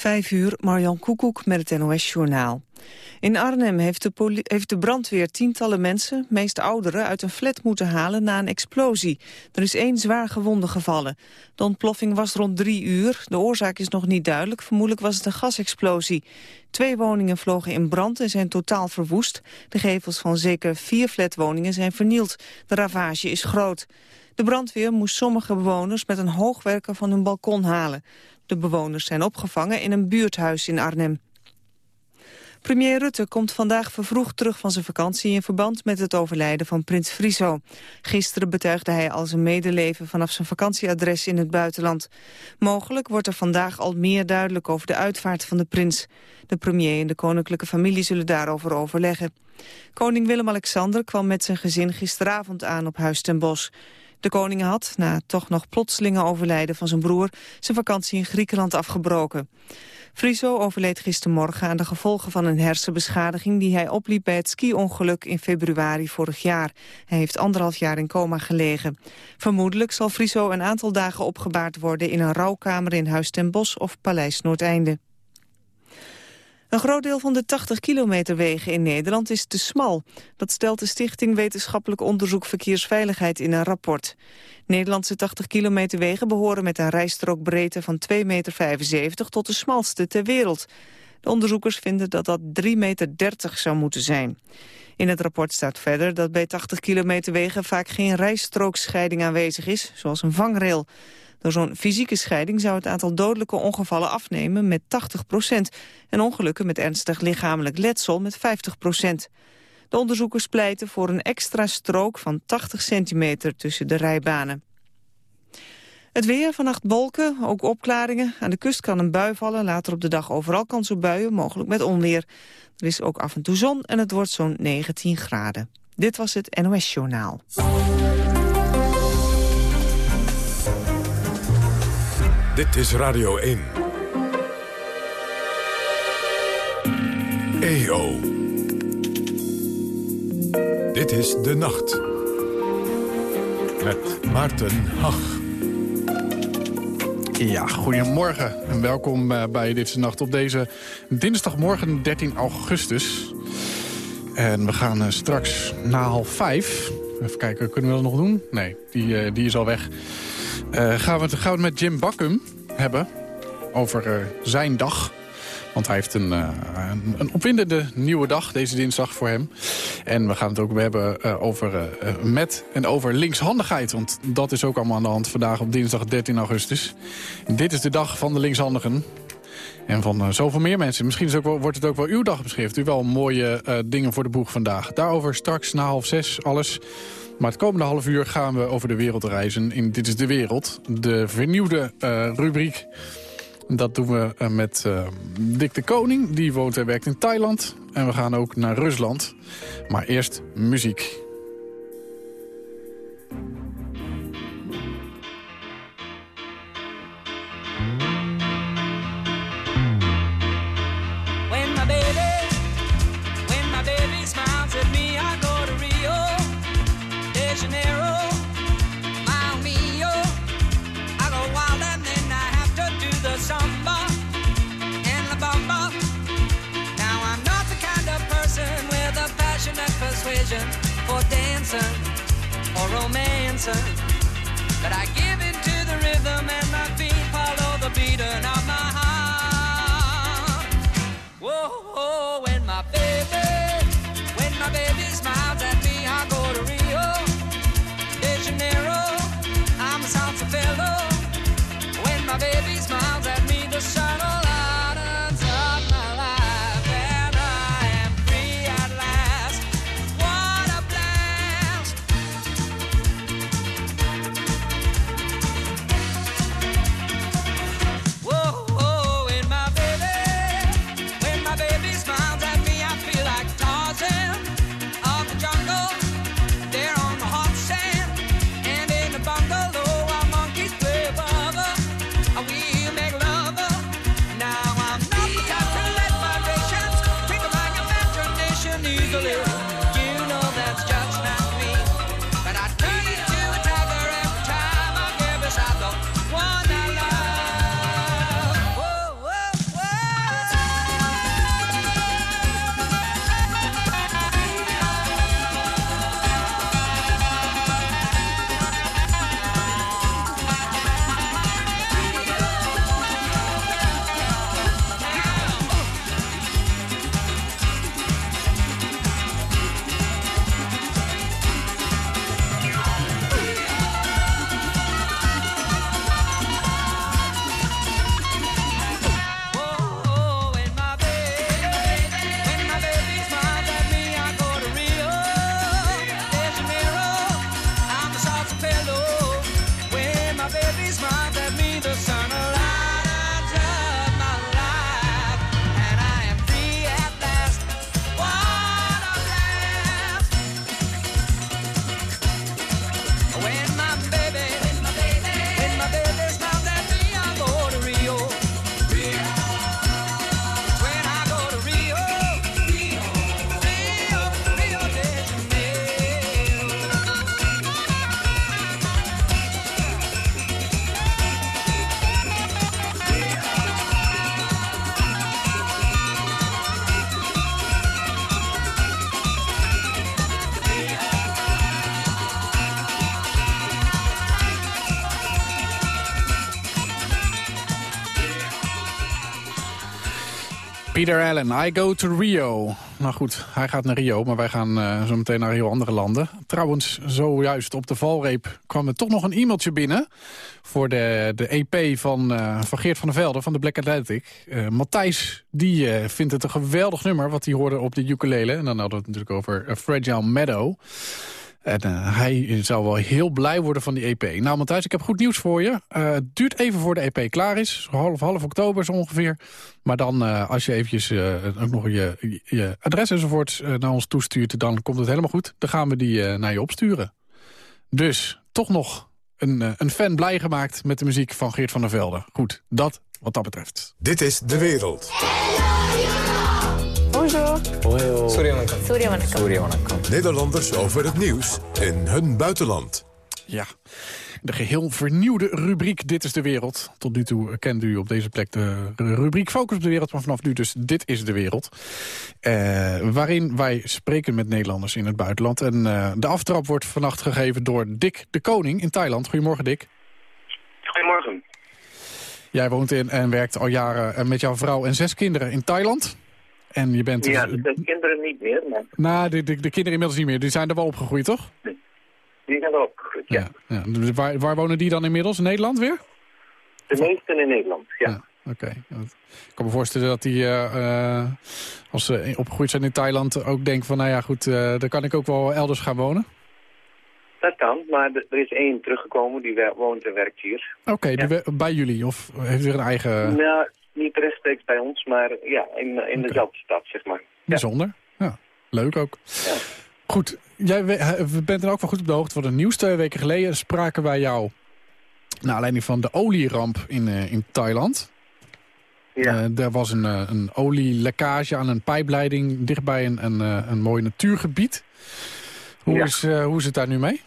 Vijf uur, Marjan Koekoek met het NOS-journaal. In Arnhem heeft de, heeft de, brandweer tientallen mensen, meest ouderen, uit een flat moeten halen na een explosie. Er is één zwaar gewonde gevallen. De ontploffing was rond drie uur. De oorzaak is nog niet duidelijk. Vermoedelijk was het een gasexplosie. Twee woningen vlogen in brand en zijn totaal verwoest. De gevels van zeker vier flatwoningen zijn vernield. De ravage is groot. De brandweer moest sommige bewoners met een hoogwerker van hun balkon halen. De bewoners zijn opgevangen in een buurthuis in Arnhem. Premier Rutte komt vandaag vervroegd terug van zijn vakantie... in verband met het overlijden van prins Friso. Gisteren betuigde hij al zijn medeleven vanaf zijn vakantieadres in het buitenland. Mogelijk wordt er vandaag al meer duidelijk over de uitvaart van de prins. De premier en de koninklijke familie zullen daarover overleggen. Koning Willem-Alexander kwam met zijn gezin gisteravond aan op Huis ten Bosch. De koning had, na toch nog plotselinge overlijden van zijn broer... zijn vakantie in Griekenland afgebroken. Friso overleed gistermorgen aan de gevolgen van een hersenbeschadiging... die hij opliep bij het ski-ongeluk in februari vorig jaar. Hij heeft anderhalf jaar in coma gelegen. Vermoedelijk zal Friso een aantal dagen opgebaard worden... in een rouwkamer in Huis ten Bosch of Paleis Noordeinde. Een groot deel van de 80 kilometer wegen in Nederland is te smal. Dat stelt de Stichting Wetenschappelijk Onderzoek Verkeersveiligheid in een rapport. Nederlandse 80 kilometer wegen behoren met een rijstrookbreedte van 2,75 meter tot de smalste ter wereld. De onderzoekers vinden dat dat 3,30 meter zou moeten zijn. In het rapport staat verder dat bij 80 kilometer wegen vaak geen rijstrookscheiding aanwezig is, zoals een vangrail. Door zo'n fysieke scheiding zou het aantal dodelijke ongevallen afnemen met 80 procent... en ongelukken met ernstig lichamelijk letsel met 50 procent. De onderzoekers pleiten voor een extra strook van 80 centimeter tussen de rijbanen. Het weer, vannacht wolken, ook opklaringen. Aan de kust kan een bui vallen, later op de dag overal kans op buien, mogelijk met onweer. Er is ook af en toe zon en het wordt zo'n 19 graden. Dit was het NOS Journaal. Dit is Radio 1. EO. Dit is De Nacht. Met Maarten Hach. Ja, goedemorgen en welkom eh, bij Dit is de Nacht op deze dinsdagmorgen 13 augustus. En we gaan eh, straks na half vijf... Even kijken, kunnen we dat nog doen? Nee, die, eh, die is al weg. Uh, gaan, we het, gaan we het met Jim Bakkum hebben over uh, zijn dag. Want hij heeft een, uh, een, een, opwindende nieuwe dag deze dinsdag voor hem. En we gaan het ook hebben over met en over linkshandigheid. Want dat is ook allemaal aan de hand vandaag op dinsdag 13 augustus. dit is de dag van de linkshandigen. En van zoveel meer mensen. Misschien is ook wel, wordt het ook wel uw dag beschreven. U wel mooie dingen voor de boeg vandaag. Daarover straks na half zes alles. Maar het komende half uur gaan we over de wereld reizen in Dit is de Wereld. De vernieuwde uh, rubriek. Dat doen we uh, met uh, Dick de Koning. Die woont en werkt in Thailand. En we gaan ook naar Rusland. Maar eerst muziek. For dancing or romancing. But I give in to the rhythm and my feet follow the beating of my heart. Whoa, whoa, when my baby, when my baby smiles Peter Allen, I go to Rio. Nou goed, hij gaat naar Rio, maar wij gaan uh, zo meteen naar heel andere landen. Trouwens, zojuist op de valreep kwam er toch nog een e-mailtje binnen... voor de, de EP van, uh, van Geert van der Velde van de Black Atlantic. Uh, Matthijs, die vindt het een geweldig nummer wat hij hoorde op de ukulele. En dan hadden we het natuurlijk over Fragile Meadow. En uh, hij zou wel heel blij worden van die EP. Nou, Matthijs, ik heb goed nieuws voor je. Uh, het duurt even voor de EP klaar is. Half, half oktober zo ongeveer. Maar dan, uh, als je eventjes ook nog je, je adres enzovoort naar ons toestuurt... dan komt het helemaal goed. Dan gaan we die naar je opsturen. Dus, toch nog een, een fan blij gemaakt met de muziek van Geert van der Velde. Goed, dat wat dat betreft. Dit is De Wereld. Nederlanders over het nieuws in hun buitenland. Ja, de geheel vernieuwde rubriek Dit is de Wereld. Tot nu toe kent u op deze plek de rubriek Focus op de Wereld... maar vanaf nu dus Dit is de Wereld. Eh, waarin wij spreken met Nederlanders in het buitenland. En uh, de aftrap wordt vannacht gegeven door Dick de Koning in Thailand. Goedemorgen, Dick. Goedemorgen. Jij woont in en werkt al jaren eh, met jouw vrouw en zes kinderen in Thailand. En je bent ja, dus- de kinderen niet meer. Maar... Nou, de, de, de, kinderen inmiddels niet meer. Die zijn er wel opgegroeid, toch? Die zijn er opgegroeid, ja. ja, ja. Waar, waar wonen die dan inmiddels? In Nederland weer? De meesten in Nederland, ja. ja Oké. Ik kan me voorstellen dat die, uh, als ze opgegroeid zijn in Thailand, ook denken van, nou ja, goed, uh, dan kan ik ook wel elders gaan wonen. Dat kan, maar er is één teruggekomen die woont en werkt hier. Oké, ja. bij jullie? Of heeft u een eigen... Nou, niet rechtstreeks bij ons, maar ja, in, in dezelfde stad, zeg maar. Bijzonder. Ja, leuk ook. Ja. Goed, jij bent er ook wel goed op de hoogte van het nieuws. Twee weken geleden spraken wij jou naar aanleiding van de olieramp in, uh, in Thailand. Ja. Uh, er was een, uh, een olielekkage aan een pijpleiding dichtbij een, een, een mooi natuurgebied. Hoe, ja. is, hoe is het daar nu mee?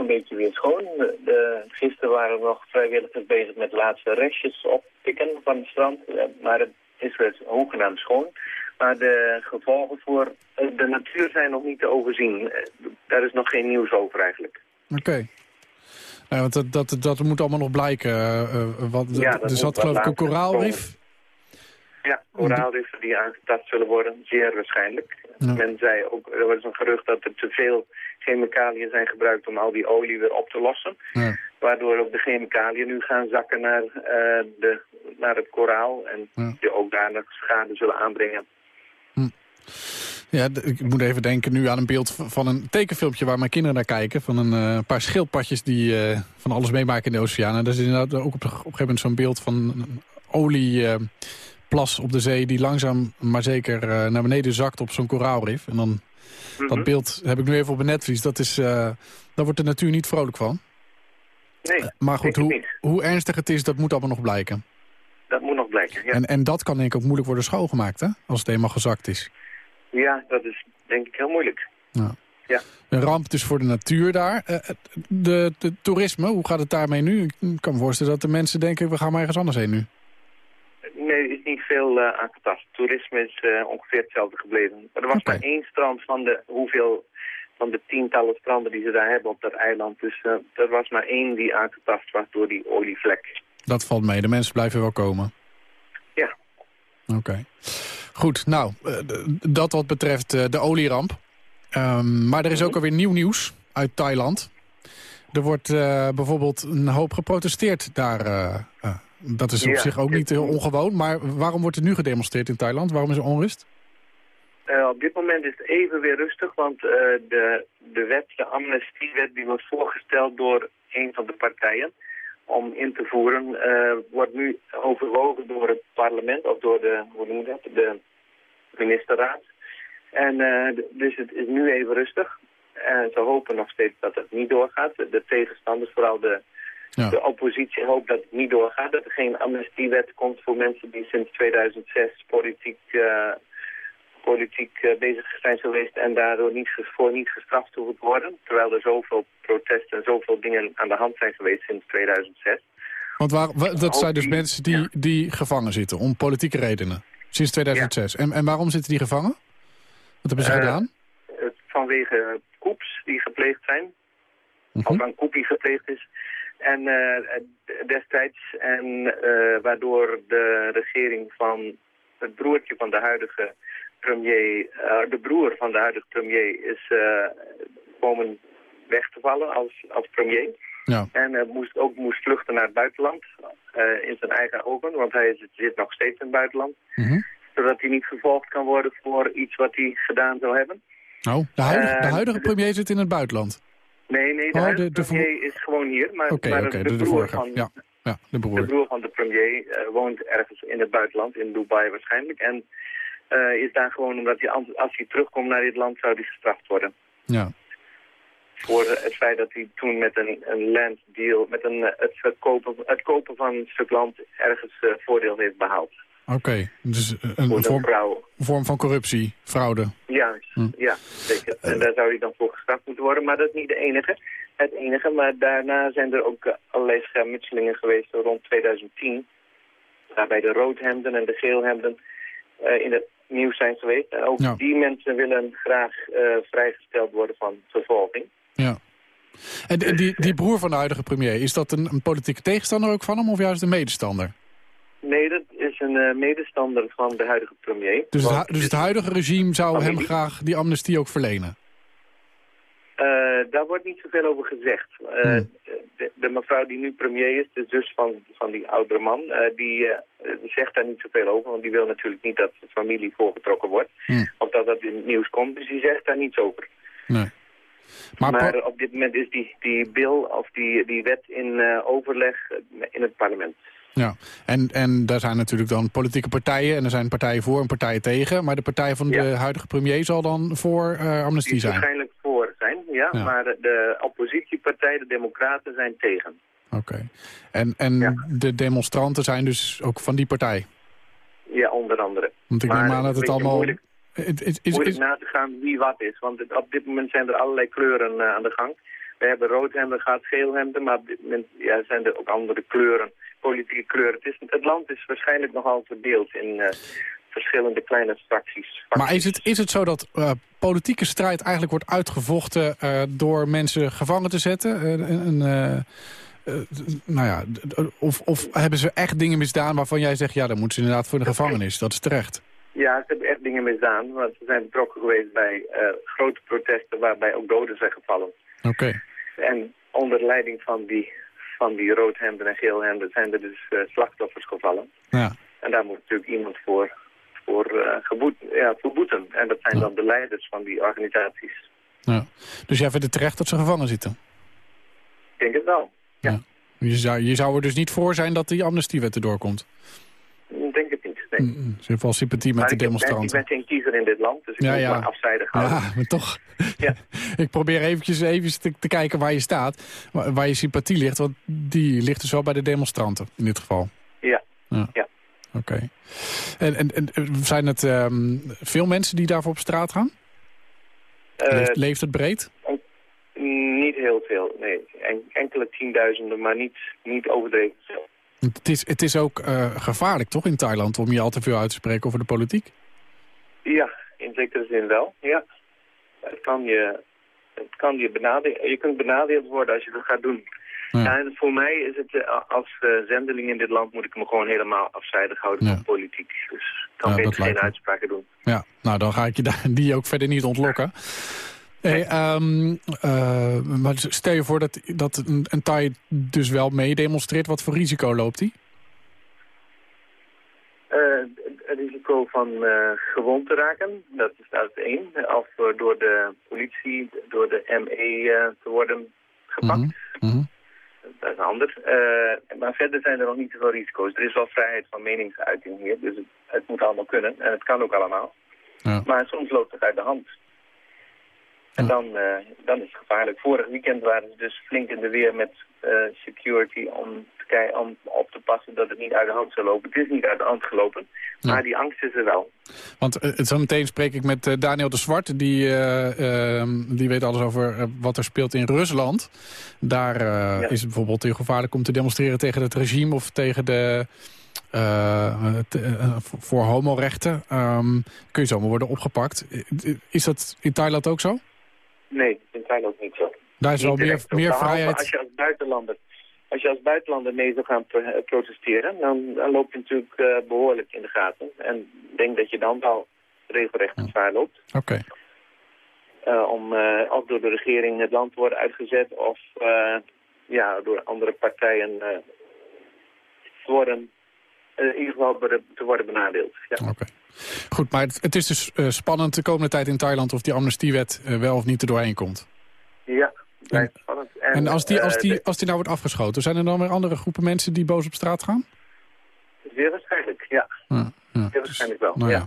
Zo'n beetje weer schoon. De, gisteren waren we nog vrijwilligers bezig met laatste restjes oppikken van het strand. Maar het is weer hoegenaamd schoon. Maar de gevolgen voor de natuur zijn nog niet te overzien. Daar is nog geen nieuws over eigenlijk. Oké. Ja, want dat, dat, dat moet allemaal nog blijken. Uh, wat, ja, er zat geloof ik een koraalrif. Ja, koraalriffen die aangetast zullen worden, zeer waarschijnlijk. Men zei ook, er was een gerucht dat er te veel chemicaliën zijn gebruikt om al die olie weer op te lossen. Ja. Waardoor ook de chemicaliën nu gaan zakken naar, uh, de, naar het koraal en ja. die ook daar nog schade zullen aanbrengen. Hm. Ja, ik moet even denken nu aan een beeld van een tekenfilmpje waar mijn kinderen naar kijken. Van een uh, paar schildpadjes die uh, van alles meemaken in de oceaan. En daar is inderdaad ook op, op een gegeven moment zo'n beeld van een olieplas op de zee... die langzaam maar zeker naar beneden zakt op zo'n koraalrif. En dan dat mhm. beeld heb ik nu even op een netvlies. Dat is, uh, daar wordt de natuur niet vrolijk van. Nee, Maar goed, hoe, hoe ernstig het is, dat moet allemaal nog blijken. Dat moet nog blijken, ja. En, en dat kan denk ik ook moeilijk worden schoongemaakt, hè? Als het eenmaal gezakt is. Ja, dat is denk ik heel moeilijk. Ja. ja. Een ramp dus voor de natuur daar. De, de toerisme, hoe gaat het daarmee nu? Ik kan me voorstellen dat de mensen denken, we gaan maar ergens anders heen nu. Nee, er is niet veel uh, aangetast. Toerisme is uh, ongeveer hetzelfde gebleven. Maar er was okay. maar één strand van de hoeveel van de tientallen stranden die ze daar hebben op dat eiland. Dus uh, er was maar één die aangetast was door die olievlek. Dat valt mee. De mensen blijven wel komen. Ja. Oké. Okay. Goed, nou, dat wat betreft de olieramp. Um, maar er is ook alweer nieuw nieuws uit Thailand. Er wordt bijvoorbeeld een hoop geprotesteerd daar dat is op zich ook niet heel ongewoon. Maar waarom wordt er nu gedemonstreerd in Thailand? Waarom is er onrust? Uh, op dit moment is het even weer rustig, want uh, de, de wet, de amnestiewet, die wordt voorgesteld door een van de partijen om in te voeren, uh, wordt nu overwogen door het parlement, of door de, hoe noem dat, de ministerraad. En dus het is nu even rustig. En ze hopen nog steeds dat het niet doorgaat. De tegenstanders, vooral de ja. De oppositie hoopt dat het niet doorgaat, dat er geen amnestiewet komt voor mensen die sinds 2006 politiek, uh, politiek uh, bezig zijn geweest en daardoor niet, voor niet gestraft hoeven worden. Terwijl er zoveel protesten en zoveel dingen aan de hand zijn geweest sinds 2006. Want waar, dat zijn dus mensen die, die gevangen zitten om politieke redenen, sinds 2006. En, en waarom zitten die gevangen? Wat hebben ze uh, gedaan? Vanwege koeps die gepleegd zijn. Of een koep die gepleegd is. En eh, destijds, en eh, waardoor de regering van het broertje van de huidige premier, eh, de broer van de huidige premier, is komen weg te vallen als, als premier. Ja. En moest, ook moest vluchten naar het buitenland, in zijn eigen ogen, want hij is, zit nog steeds in het buitenland. Mhm. Zodat hij niet vervolgd kan worden voor iets wat hij gedaan zou hebben. Oh, de huidige, de huidige premier zit in het buitenland. Nee, nee, de Oh, de- de premier is gewoon hier, maar, maar de, de, broer van, Ja, ja, de de broer. broer van de premier eh, woont ergens in het buitenland, in Dubai waarschijnlijk. En eh, is daar gewoon omdat hij, als hij terugkomt naar dit land, zou hij gestraft worden. Ja. Voor het feit dat hij toen met een, een land deal, met een, eh, het, verkopen, het kopen van een stuk land ergens eh, voordeel heeft behaald. Oké, dus een, Voor een vorm, vorm van corruptie, fraude. Ja, Hm. ja, zeker. En daar zou hij dan voor gestraft moeten worden. Maar dat is niet de enige. Het enige, maar daarna zijn er ook eh, allerlei schermutselingen geweest rond 2010. Waarbij de roodhemden en de geelhemden eh, in het nieuws zijn geweest. En ook Ja. die mensen willen graag eh, vrijgesteld worden van vervolging. Ja. En die, die, die broer van de huidige premier, is dat een, een politieke tegenstander ook van hem of juist een medestander? Nee, dat is een eh, medestander van de huidige premier. Dus het, dus het huidige regime zou hem graag die amnestie ook verlenen? Eh, daar wordt niet zoveel over gezegd. Eh, Hmm. de, de mevrouw die nu premier is, de zus van, van die oudere man, die zegt daar niet zoveel over. Want die wil natuurlijk niet dat de familie voorgetrokken wordt. Hmm. Of dat dat in het nieuws komt. Dus die zegt daar niets over. Nee. Maar, op dit moment is die, die bill of die, die wet in overleg in het parlement. Ja. en, en daar zijn natuurlijk dan politieke partijen en er zijn partijen voor en partijen tegen. Maar de partij van de huidige premier zal dan voor eh, amnestie Die zijn? waarschijnlijk voor zijn, ja, Ja. Maar de oppositiepartij, de democraten, zijn tegen. Oké. En, en Ja. de demonstranten zijn dus ook van die partij? Ja, onder andere. Want ik Maar neem aan dat het allemaal... moeilijk. Het- het- is, moeilijk is, na te gaan wie wat is. Want het- op dit moment zijn er allerlei kleuren eh, aan de gang. We hebben roodhemden gehad, geelhemden, maar op dit moment ja, zijn er ook andere kleuren, politieke kleuren. Het, is, het land is waarschijnlijk nogal verdeeld in eh, verschillende kleine fracties. maar is het, is het zo dat eh, politieke strijd eigenlijk wordt uitgevochten... eh, door mensen gevangen te zetten? Een- een, nou ja, of, of hebben ze echt dingen misdaan waarvan jij zegt... ja, dan moeten ze inderdaad voor de gevangenis. Dat is terecht. Ja, ze hebben echt dingen misdaan, want ze zijn betrokken geweest bij grote protesten waarbij ook doden zijn gevallen. Oké. En onder leiding van die, van die roodhemden en geelhemden zijn er dus eh, slachtoffers gevallen. Ja. En daar moet natuurlijk iemand voor, voor, eh, geboet, ja, voor boeten. En dat zijn Ja. dan de leiders van die organisaties. ja. Dus jij vindt het terecht dat ze gevangen zitten? Ik denk het wel. Je zou, je zou er dus niet voor zijn dat die amnestiewet erdoor komt? Ik denk het niet. Nee. Mm, mm. Ze heeft wel sympathie met Maar de ik, ben, ik demonstranten. ben geen kiezer in dit land, dus ik Ja, moet ja. me afzijdig houden. Ja, maar toch. Ja. ik probeer eventjes, eventjes te, te kijken waar je staat. Waar, waar je sympathie ligt. Want die ligt dus wel bij de demonstranten in dit geval. Ja. Ja. Ja. Oké. En, en, en zijn het ehm, veel mensen die daarvoor op straat gaan? Eh, leeft, leeft het breed? niet heel veel, nee. En, enkele tienduizenden, maar niet, niet overdreven veel. Het is, het is ook eh, gevaarlijk toch in Thailand om je al te veel uit te spreken over de politiek? Ja, in zekere zin wel, ja. Het kan je, het kan je benadelen. Je kunt benadeeld worden als je dat gaat doen. Ja. Ja, en voor mij is het, eh, als eh, zendeling in dit land moet ik me gewoon helemaal afzijdig houden Ja. van politiek. Dus ik kan Ja, lijkt geen me. uitspraken doen. Ja, nou dan ga ik je die ook verder niet ontlokken. Hey, ehm, eh, maar stel je voor dat, dat een, een Thai dus wel meedemonstreert. Wat voor risico loopt hij? Eh, het risico van eh, gewond te raken, dat is dat één. Of door de politie, door de ME te worden gepakt. Mhm, mhm. Dat is een ander. Eh, maar verder zijn er nog niet zoveel risico's. Er is wel vrijheid van meningsuiting hier, dus het, het moet allemaal kunnen. En het kan ook allemaal. Ja. Maar soms loopt het uit de hand. En dan, eh, dan is het gevaarlijk. Vorig weekend waren ze dus flink in de weer met eh, security om, te om op te passen dat het niet uit de hand zou lopen. Het is niet uit de hand gelopen, Ja. maar die angst is er wel. Want eh, zo meteen spreek ik met Daniel de Zwart. Die, eh, ehm, die weet alles over wat er speelt in Rusland. Daar Ja. is het bijvoorbeeld heel gevaarlijk om te demonstreren tegen het regime... of tegen de... te- eh, voor- homorechten Ehm, kun je zomaar worden opgepakt. Is dat in Thailand ook zo? Nee, in Thailand niet zo. Daar is wel meer, meer behalve vrijheid. Als je als buitenlander als je als buitenlander mee zou gaan pro- protesteren, dan, dan loop je natuurlijk eh, behoorlijk in de gaten. En ik denk dat je dan wel regelrecht gevaar loopt. Oké. eh, om eh, of door de regering het land te worden uitgezet of eh, ja, door andere partijen eh, te worden, eh, in ieder geval te worden benadeeld. Ja. Oké. Goed, maar het, het is dus eh, spannend de komende tijd in Thailand... of die amnestiewet eh, wel of niet er doorheen komt. ja, blijft spannend. En als die, als, eh, die, de- als die nou wordt afgeschoten... zijn er dan weer andere groepen mensen die boos op straat gaan? zeer waarschijnlijk, ja. Ja, ja. Zeer waarschijnlijk wel, Nou ja. ja.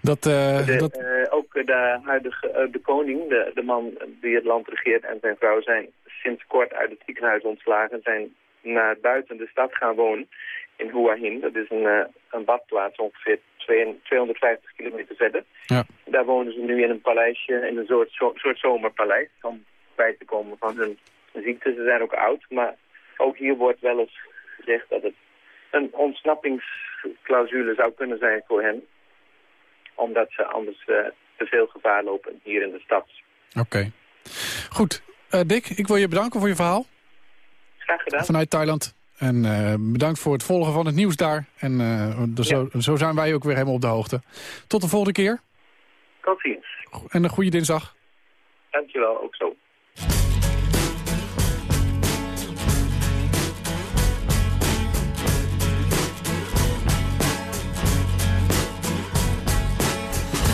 Dat, De, dat, ook de huidige de koning, de, de man die het land regeert en zijn vrouw zijn sinds kort uit het ziekenhuis ontslagen, zijn naar buiten de stad gaan wonen in Hua Hin. Dat is een, eh, een badplaats ongeveer twee- 250 kilometer verder. Ja. Daar wonen ze nu in een paleisje, in een soort, soort zomerpaleis, om bij te komen van hun ziekte. Ze zijn ook oud, maar ook hier wordt wel eens gezegd dat het een ontsnappingsclausule zou kunnen zijn voor hen omdat ze anders eh, te veel gevaar lopen hier in de stad. Oké. Goed. Eh, Dick, ik wil je bedanken voor je verhaal Graag gedaan. vanuit Thailand. En eh, bedankt voor het volgen van het nieuws daar. En eh, dus zo, zo zijn wij ook weer helemaal op de hoogte. Tot de volgende keer. Tot ziens. En een goede dinsdag. Dankjewel, ook zo.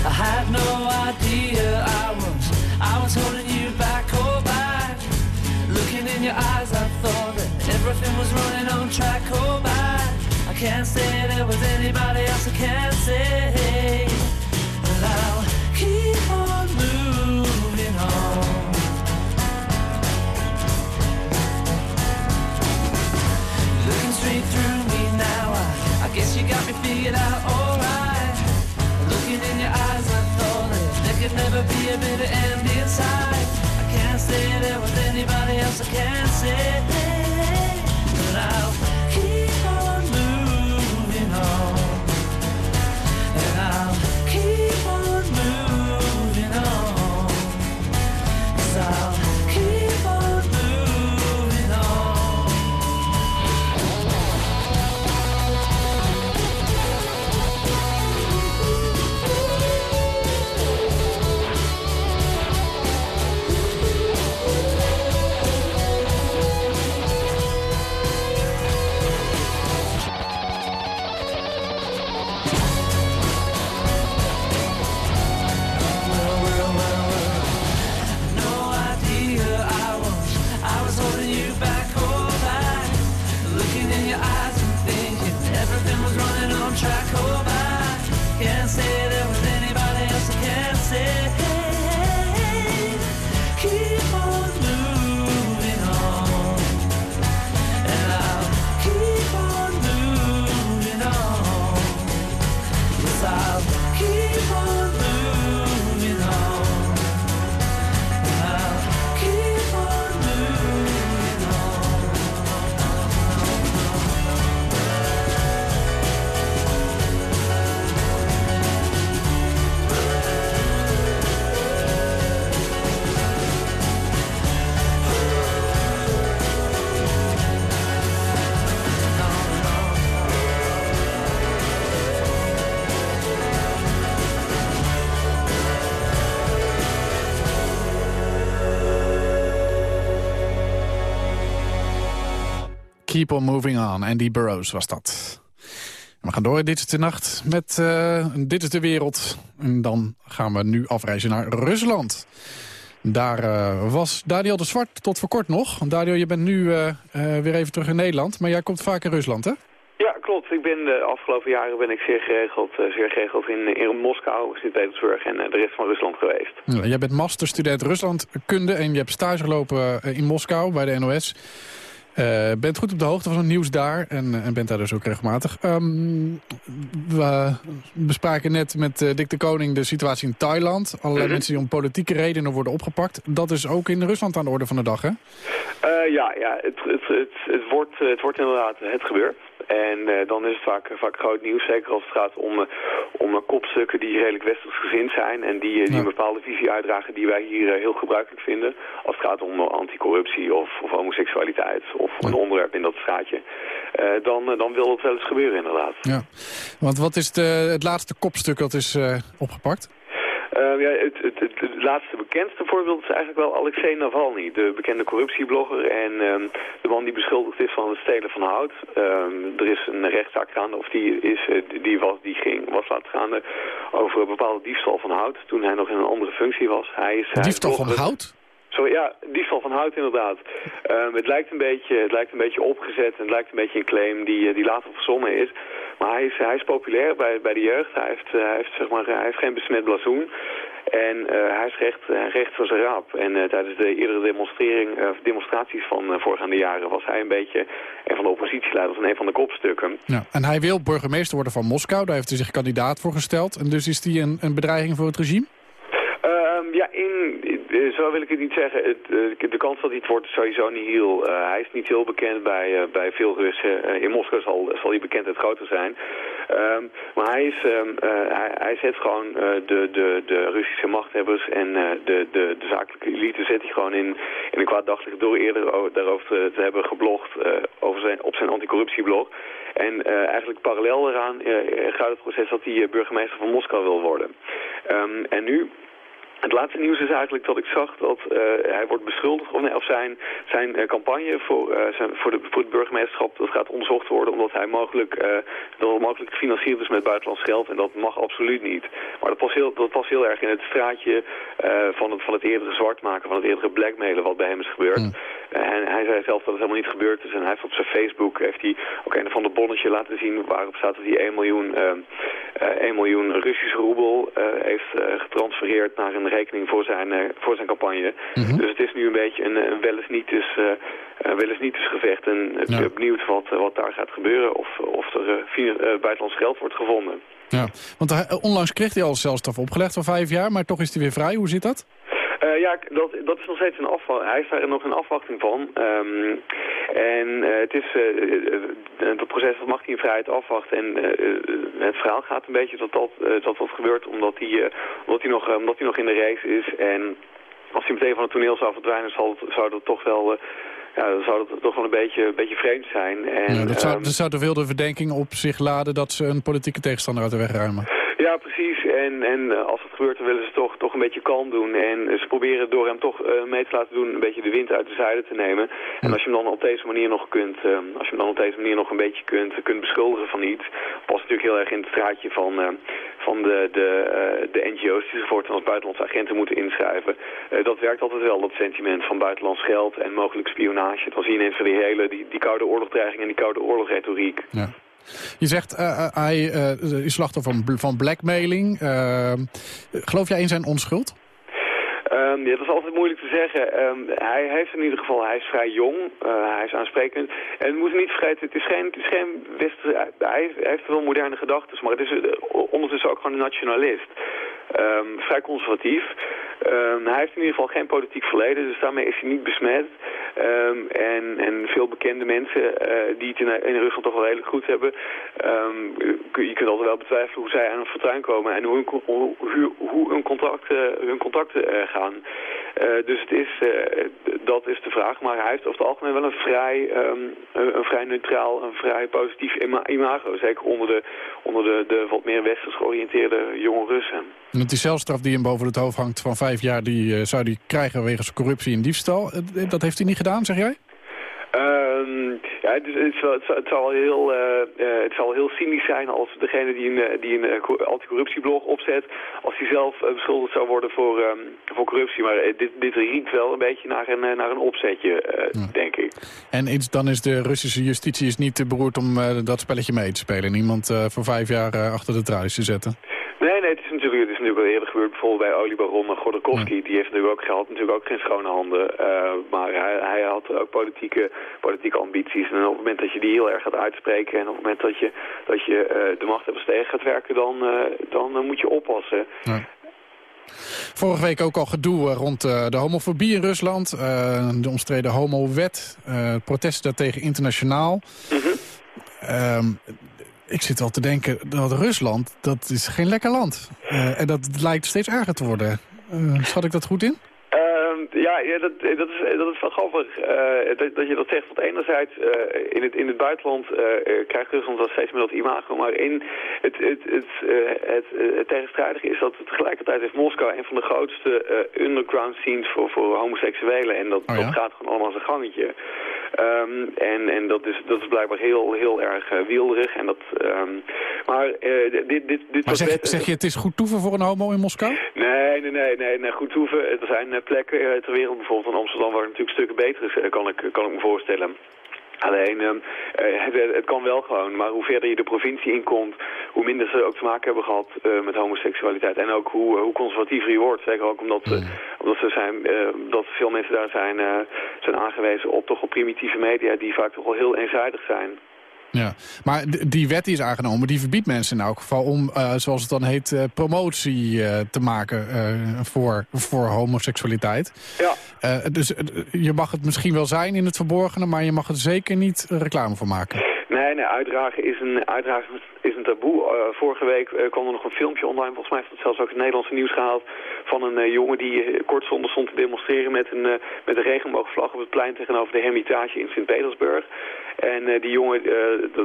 I had no idea I was I was holding you back, oh back. Looking in your eyes, I thought that everything was running on track, oh back. I can't say there was anybody else. I can't say that I'll keep on moving on. Looking straight through me now, I, I guess you got me figured out, alright. Looking in your eyes, I thought that there could never be a bitter end inside. I can't say there was anybody else. I can't say, Keep on moving on. Andy Burroughs was dat. We gaan door Dit is de Nacht met eh, Dit is de Wereld. En dan gaan we nu afreizen naar Rusland. Daar eh, was Daniel de Zwart tot voor kort nog. Daniel, je bent nu eh, weer even terug in Nederland. Maar jij komt vaak in Rusland, hè? Ja, klopt. Ik ben de afgelopen jaren ben ik zeer geregeld, zeer geregeld in, in Moskou, Sint-Petersburg en de rest van Rusland geweest. Ja, jij bent masterstudent Ruslandkunde en je hebt stage gelopen in Moskou bij de NOS. Eh bent goed op de hoogte van het nieuws daar en, eh, en bent daar dus ook regelmatig. Ehm, we bespraken net met eh, Dick de Koning de situatie in Thailand. Allerlei Mhm. mensen die om politieke redenen worden opgepakt. Dat is ook in Rusland aan de orde van de dag, hè? Ja, ja het, het, het, het, wordt, het wordt inderdaad het gebeurt. En eh, dan is het vaak, vaak groot nieuws, zeker als het gaat om, eh, om eh, kopstukken die redelijk westers gezind zijn... en die, die een bepaalde visie uitdragen die wij hier heel gebruikelijk vinden... als het gaat om anticorruptie of, of homoseksualiteit of een onderwerp in dat straatje, dan, dan wil het wel eens gebeuren inderdaad. Ja. Want wat is de, het laatste kopstuk dat is opgepakt? Uh, ja, het, het, het, het, laatste bekendste voorbeeld is eigenlijk wel Alexei Navalny, de bekende corruptieblogger en um, de man die beschuldigd is van het stelen van hout. Um, er is een rechtszaak gaande, of die, is, die, was, die ging, was laat gaande over een bepaalde diefstal van hout toen hij nog in een andere functie was. Hij is, diefstal van hout? Zo, ja, diefstal van hout inderdaad. Um, het, lijkt een beetje, het lijkt een beetje opgezet en het lijkt een beetje een claim die, die later verzonnen is. Maar hij is, hij is populair bij, bij de jeugd. Hij heeft, hij heeft, zeg maar, hij heeft geen besmet blazoen. En uh, hij is recht, recht van zijn raap. En tijdens de eerdere demonstrering, demonstraties van voorgaande jaren... was hij een beetje een van de oppositieleiders en een van de kopstukken. Ja, en hij wil burgemeester worden van Moskou. Daar heeft hij zich kandidaat voor gesteld. En dus is hij een, een bedreiging voor het regime? Zo wil ik het niet zeggen. Het, de kans dat hij het wordt is sowieso niet heel. Uh, hij is niet heel bekend bij, uh, bij veel Russen. In Moskou zal, zal die bekendheid groter zijn. Um, maar hij, is, um, hij, hij, zet gewoon de, de, de Russische machthebbers en de, de, de zakelijke elite zet hij gewoon in, in een kwaad daglicht door eerder daarover te, hebben geblogd over zijn, op zijn anticorruptieblog. En eigenlijk parallel eraan gaat het proces dat hij burgemeester van Moskou wil worden. Um, en nu het laatste nieuws is eigenlijk dat ik zag dat uh, hij wordt beschuldigd, of, nee, of zijn, zijn uh, campagne voor, uh, zijn, voor, de, voor het burgemeesterschap, dat gaat onderzocht worden omdat hij mogelijk, dat mogelijk gefinancierd is met buitenlands geld en dat mag absoluut niet. Maar dat past heel, dat past heel erg in het straatje van, het, van het eerdere zwart maken, van het eerdere blackmailen wat bij hem is gebeurd. Mm. en hij zei zelf dat het helemaal niet gebeurd is en hij heeft op zijn Facebook heeft hij ook een van de bonnetje laten zien waarop staat dat hij 1 miljoen, 1 miljoen Russische roebel heeft getransfereerd naar een rekening voor zijn, uh, voor zijn campagne. Mm -hmm. Dus het is nu een beetje een, een wel eens niet dus, wel eens niet dus gevecht. En ik ben benieuwd wat, wat daar gaat gebeuren. Of, of er buitenlands geld wordt gevonden. Ja, want onlangs kreeg hij al celstraf opgelegd van vijf jaar. Maar toch is hij weer vrij. Hoe zit dat? Uh, ja, dat, dat is nog steeds een afwachting. Hij is daar nog in afwachting van. Um, en uh, het is, uh, het proces dat mag hij in vrijheid afwachten. En het verhaal gaat een beetje dat dat, dat, dat gebeurt omdat hij, omdat, hij nog, omdat hij nog in de race is. En als hij meteen van het toneel zou verdwijnen, zal zou dat toch wel... ja, dan zou dat toch wel een beetje, een beetje vreemd zijn. En, ja, dat, zou, dat zou de wilde verdenking op zich laden dat ze een politieke tegenstander uit de weg ruimen. Ja, precies. En, en als het gebeurt, dan willen ze toch, toch een beetje kalm doen. En ze proberen door hem toch uh, mee te laten doen een beetje de wind uit de zijde te nemen. En als je hem dan op deze manier nog kunt, als je hem dan op deze manier nog een beetje kunt, kunt beschuldigen van iets, past natuurlijk heel erg in het straatje van, van de, de, de NGO's die zich voortaan als buitenlandse agenten moeten inschrijven. dat werkt altijd wel, dat sentiment van buitenlands geld en mogelijk spionage. Dan zie je ineens die hele, die, die koude oorlogdreiging en die koude oorlogretoriek. Ja. Je zegt, uh, hij uh, is slachtoffer van, van blackmailing. Geloof jij in zijn onschuld? Um, dat is altijd moeilijk te zeggen. Um, hij heeft in ieder geval, hij is vrij jong, hij is aansprekend. En we moeten niet vergeten, het is geen, het is geen hij, heeft wel moderne gedachten, maar het is ondertussen ook gewoon een nationalist. Um, vrij conservatief. Um, hij heeft in ieder geval geen politiek verleden, dus daarmee is hij niet besmet. Um, en, en veel bekende mensen uh, die het in, Rusland toch wel redelijk goed hebben. je kunt altijd wel betwijfelen hoe zij aan een fortuin komen en hoe hun, hoe, contacten uh, gaan. Dus het is, dat is de vraag. Maar hij heeft over het algemeen wel een vrij, een, vrij neutraal, een vrij positief imago. Zeker onder de, onder de, de wat meer westers georiënteerde jonge Russen. Met die celstraf die hem boven het hoofd hangt van vijf jaar... die uh, zou hij krijgen wegens corruptie en diefstal. Uh, dat heeft hij niet gedaan, zeg jij? Um, ja, het, het, het, het, zal heel, uh, het zal heel cynisch zijn als degene die een, die een anticorruptieblog opzet, als hij zelf beschuldigd zou worden voor, um, voor corruptie. Maar dit, dit riekt wel een beetje naar een, naar een opzetje, ja. denk ik. En dan is de Russische justitie is niet beroerd om dat spelletje mee te spelen. Niemand voor vijf jaar achter de tralies te zetten. Nee, nee, het is natuurlijk, eerder gebeurd. Bijvoorbeeld bij oliebaron Godorkovsky. Ja. Die heeft natuurlijk ook gehad, natuurlijk ook geen schone handen. Uh, maar hij, hij had ook politieke, politieke ambities. En op het moment dat je die heel erg gaat uitspreken... en op het moment dat je, dat je uh, de machthebbers tegen gaat werken... dan, uh, dan moet je oppassen. Ja. Vorige week ook al gedoe rond de homofobie in Rusland. de omstreden homowet. protesten daartegen internationaal. Mm -hmm. um, ik zit wel te denken dat Rusland, dat is geen lekker land. Uh, en dat lijkt steeds erger te worden. Uh, schat ik dat goed in? Uh, ja, ja, dat, eh, dat, is, dat is wel grappig uh, dat, dat, je dat zegt. Want enerzijds uh, in, het, in het buitenland uh, krijgt Rusland wel steeds meer dat imago. Maar in het, het, het, het, het tegenstrijdige is dat tegelijkertijd heeft Moskou een van de grootste underground scenes voor, voor homoseksuelen. En dat, Oh ja? dat gaat gewoon allemaal zijn gangetje. Ehm, en en dat, is, dat is blijkbaar heel, heel erg wielderig. En dat, um, maar dit, dit, dit Maar zeg, je het is goed toeven voor een homo in Moskou? Nee, nee, nee, nee, nee goed hoeven. Er zijn eh, plekken eh, ter wereld, bijvoorbeeld in Amsterdam, waar het natuurlijk stukken beter is, eh, kan ik, kan ik me voorstellen. Alleen, eh, het, het kan wel gewoon, maar hoe verder je de provincie inkomt, hoe minder ze ook te maken hebben gehad eh, met homoseksualiteit. En ook hoe, hoe conservatiever je wordt. Zeker ook omdat, ze- omdat ze zijn, eh, dat veel mensen daar zijn, zijn aangewezen op toch wel primitieve media die vaak toch wel heel eenzijdig zijn. Ja, maar die wet die is aangenomen, die verbiedt mensen in elk geval om, eh, zoals het dan heet, eh, promotie eh, te maken voor, voor homoseksualiteit. Ja. Dus je mag het misschien wel zijn in het verborgene, maar je mag er zeker niet reclame voor maken. Nee, nee, uitdragen is een, uitdragen is een taboe. Vorige week kwam er nog een filmpje online, volgens mij heeft het zelfs ook in het Nederlandse nieuws gehaald, van een eh, jongen die eh, kort zonder stond te demonstreren met een, eh, met een regenboogvlag op het plein tegenover de Hermitage in Sint-Petersburg. En die jongen,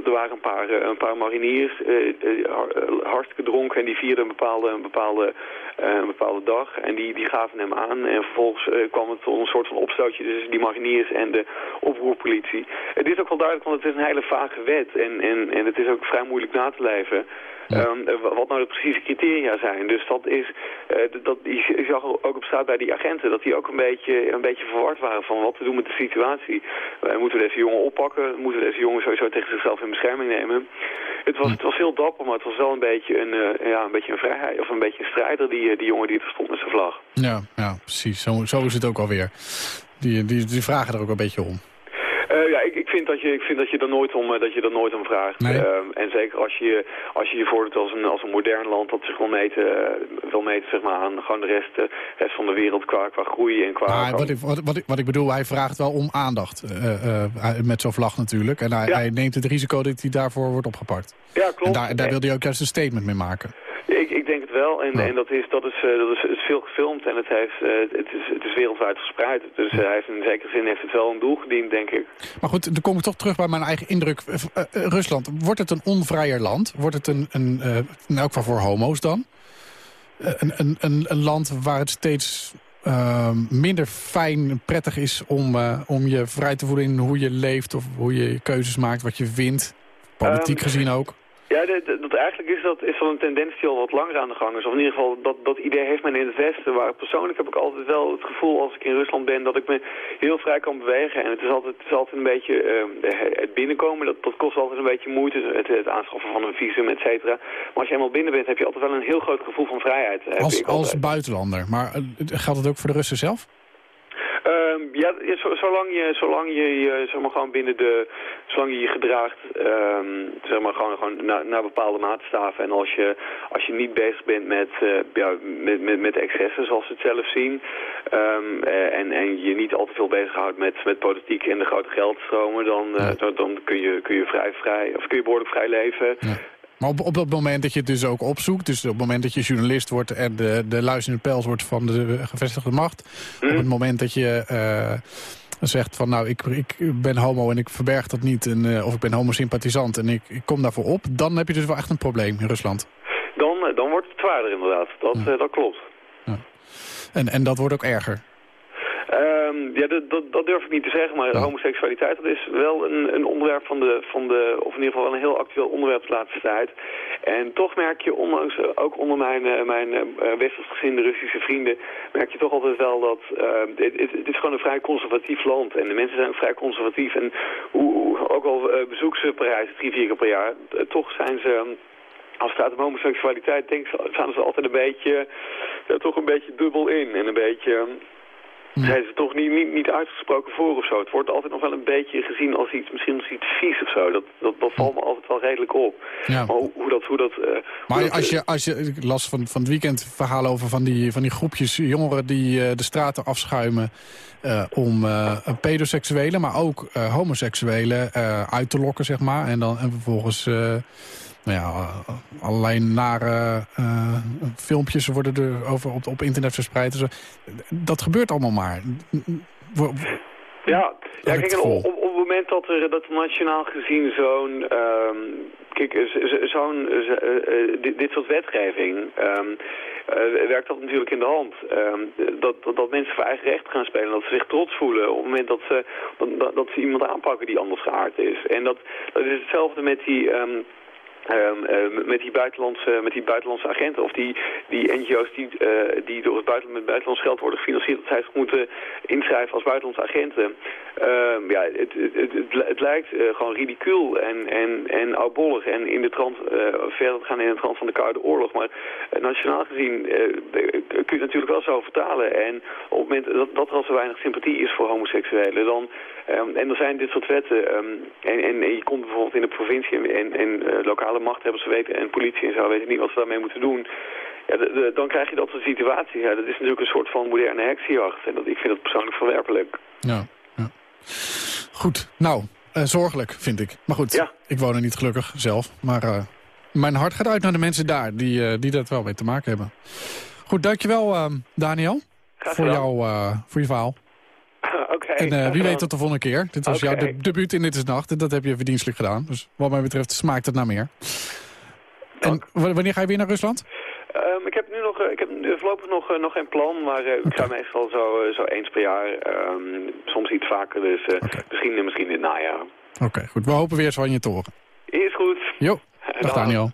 er waren een paar, een paar mariniers, har- hartstikke dronken en die vierden een bepaalde, een bepaalde, een bepaalde dag. En die, die gaven hem aan en vervolgens kwam het tot een soort van opstootje tussen die mariniers en de oproerpolitie. Het is ook wel duidelijk, want het is een hele vage wet en, en, en het is ook vrij moeilijk na te leven. Ehm, eh, wat nou de precieze criteria zijn. Dus dat is, d- dat, je zag ook op straat bij die agenten dat die ook een beetje, een beetje verward waren van wat te doen met de situatie. Eh, moeten we deze jongen oppakken? Moeten we deze jongen sowieso tegen zichzelf in bescherming nemen? Het was, het was heel dapper, maar het was wel een beetje een, ja, een, beetje een vrijheid of een beetje een strijder, die, die jongen die er stond met zijn vlag. Ja, ja precies. Zo, zo is het ook alweer. Die, die, die vragen er ook een beetje om. Eh, ja, vind dat je, ik vind dat je er nooit om, eh, dat je er nooit om vraagt. Nee. Ehm, en zeker als je, als je je voordoet als een, als een modern land dat zich wil meten, eh, wil meten zeg maar, aan gewoon de rest, eh, rest van de wereld qua, qua groei en qua... Maar wat ik, wat, wat, ik, wat ik bedoel, hij vraagt wel om aandacht. eh, eh, met zo'n vlag natuurlijk. En hij, Ja. hij neemt het risico dat hij daarvoor wordt opgepakt. ja, En klopt. daar, daar Eh, wil hij ook juist een statement mee maken. Denk het wel. En, Ja. en dat, is, dat, is, eh, dat is, het is veel gefilmd en het, heeft, eh, het, is, het is wereldwijd gespreid. Dus eh, hij heeft in zekere zin heeft het wel een doel gediend, denk ik. Maar goed, dan kom ik toch terug bij mijn eigen indruk. Rusland, wordt het een onvrijer land? Wordt het een, een eh, in elk geval voor homo's dan? Een, een, een, een land waar het steeds minder fijn en prettig is om, om je vrij te voelen in hoe je leeft... of hoe je keuzes maakt, wat je vindt, politiek Ehm, gezien ook. Ja, dat, dat- dat eigenlijk is dat, is dat een tendens die al wat langer aan de gang is. Of in ieder geval, dat, dat idee heeft men in het Westen. Waar persoonlijk heb ik altijd wel het gevoel als ik in Rusland ben... dat ik me heel vrij kan bewegen. En het is altijd, het is altijd een beetje eh, het binnenkomen. Dat, dat kost altijd een beetje moeite. Het, het aanschaffen van een visum, et cetera. Maar als je eenmaal binnen bent, heb je altijd wel een heel groot gevoel van vrijheid. Heb Als, als buitenlander. Maar eh, geldt het ook voor de Russen zelf? Ehm, ja, ja, zo- zolang je, zolang je, je zeg maar, gewoon binnen de, zolang je je gedraagt, ehm, zeg maar, gewoon, gewoon naar, naar bepaalde maatstaven. En als je, als je niet bezig bent met, eh, ja, met, met, met excessen, zoals ze het zelf zien, eh, en, en je niet al te veel bezighoudt met, met politiek en de grote geldstromen, dan, eh, dan, dan kun je, kun je vrij, vrij, of kun je behoorlijk vrij leven. Maar op, op het moment dat je het dus ook opzoekt... dus op het moment dat je journalist wordt... en de, de luisterende pels wordt van de gevestigde macht... op het moment dat je eh, zegt van... nou, ik, ik ben homo en ik verberg dat niet... En, eh, of ik ben homosympathisant en ik, ik kom daarvoor op... dan heb je dus wel echt een probleem in Rusland. Dan, eh, dan wordt het zwaarder inderdaad. Dat, dat klopt. En, en dat wordt ook erger. Ehm, ja, dat, dat, dat durf ik niet te zeggen, maar Ja. homoseksualiteit dat is wel een, een onderwerp van de, van de, of in ieder geval wel een heel actueel onderwerp de laatste tijd. En toch merk je, ondanks, eh, ook onder mijn, eh, mijn westers gezinde Russische vrienden, merk je toch altijd wel dat het, het, het, is gewoon een vrij conservatief land. En de mensen zijn ook vrij conservatief. En hoe, ook al bezoeken ze Parijs drie, vier keer per jaar, toch zijn ze... Um, als het gaat om homoseksualiteit, denk, staan ze altijd een beetje, ja, toch een beetje dubbel in. En een beetje, zijn ze toch niet, niet, niet uitgesproken voor of zo. Het wordt altijd nog wel een beetje gezien als iets, misschien als iets vies of zo. Dat, dat, dat valt me altijd wel redelijk op. Ja. Maar hoe, hoe dat... Hoe dat uh, maar hoe dat, als je, als je, ik las van, van het weekend verhalen over van die, van die groepjes jongeren die uh, de straten afschuimen uh, om pedoseksuelen, maar ook homoseksuelen uit te lokken, zeg maar. En dan en vervolgens nou ja, allerlei nare eh, filmpjes worden er over op, op internet verspreid. en zo. dat gebeurt allemaal maar. Ja, ja kijk, op, op, het moment dat er dat nationaal gezien zo'n... ehm, kijk, zo'n... eh, eh, dit, dit soort wetgeving... ehm, eh, werkt dat natuurlijk in de hand. Ehm, dat, dat, dat mensen voor eigen recht gaan spelen. Dat ze zich trots voelen op het moment dat ze, dat, dat ze iemand aanpakken die anders geaard is. En dat, dat is hetzelfde met die... met, die buitenlandse, met die buitenlandse agenten of die, die NGO's die, eh, die door het buitenland, met buitenlands geld worden gefinancierd, dat zij zich moeten inschrijven als buitenlandse agenten. Ehm, ja, het, het, het, lijkt eh, gewoon ridicuul en, en, en oudbollig en in de trant, eh, verder gaan in de trant van de Koude Oorlog. Maar nationaal gezien kun je het natuurlijk wel zo vertalen. En op het moment dat, dat er al zo weinig sympathie is voor homoseksuelen, dan, ehm, en er zijn dit soort wetten, ehm, en, en, je komt bijvoorbeeld in de provincie en, en, eh, lokale machthebbers weten en politie en zo weten niet wat ze daarmee moeten doen. Ja, de- de- dan krijg je dat soort situaties. Ja, dat is natuurlijk een soort van moderne heksenjacht. En dat, ik vind dat persoonlijk verwerpelijk. Ja, ja. Goed, nou, eh, zorgelijk vind ik. Maar goed, Ja. ik woon er niet gelukkig zelf. Maar eh, mijn hart gaat uit naar de mensen daar die, eh, die dat wel mee te maken hebben. Goed, dankjewel uh, Daniel Graag voor, jou, voor je verhaal. En eh, graag wie weet tot de volgende keer. Dit was jouw de- debuut in Dit is Nacht. En dat heb je verdienstelijk gedaan. Dus wat mij betreft smaakt het naar meer. En wanneer ga je weer naar Rusland? Ehm, ik heb nu nog, eh, ik heb voorlopig nog, eh, nog geen plan, maar ik ga meestal zo, zo eens per jaar, ehm, soms iets vaker, dus Oké. misschien, misschien in het najaar. Oké, goed. We hopen weer eens van je te horen. Is goed. Jo, dag Dag. Daniel.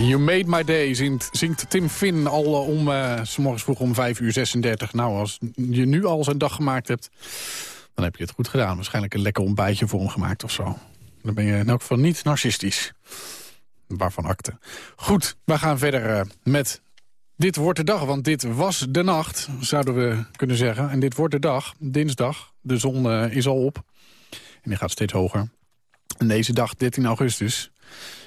You Made My Day zingt, zingt Tim Finn al eh, om, eh, s morgens vroeg om 5 uur 36. Nou, als je nu al zijn dag gemaakt hebt, dan heb je het goed gedaan. Waarschijnlijk een lekker ontbijtje voor hem gemaakt of zo. Dan ben je in elk geval niet narcistisch. Waarvan akte. Goed, we gaan verder eh, met dit wordt de dag, want dit was de nacht, zouden we kunnen zeggen. En dit wordt de dag, dinsdag. De zon is al op. En die gaat steeds hoger. En deze dag, 13 augustus,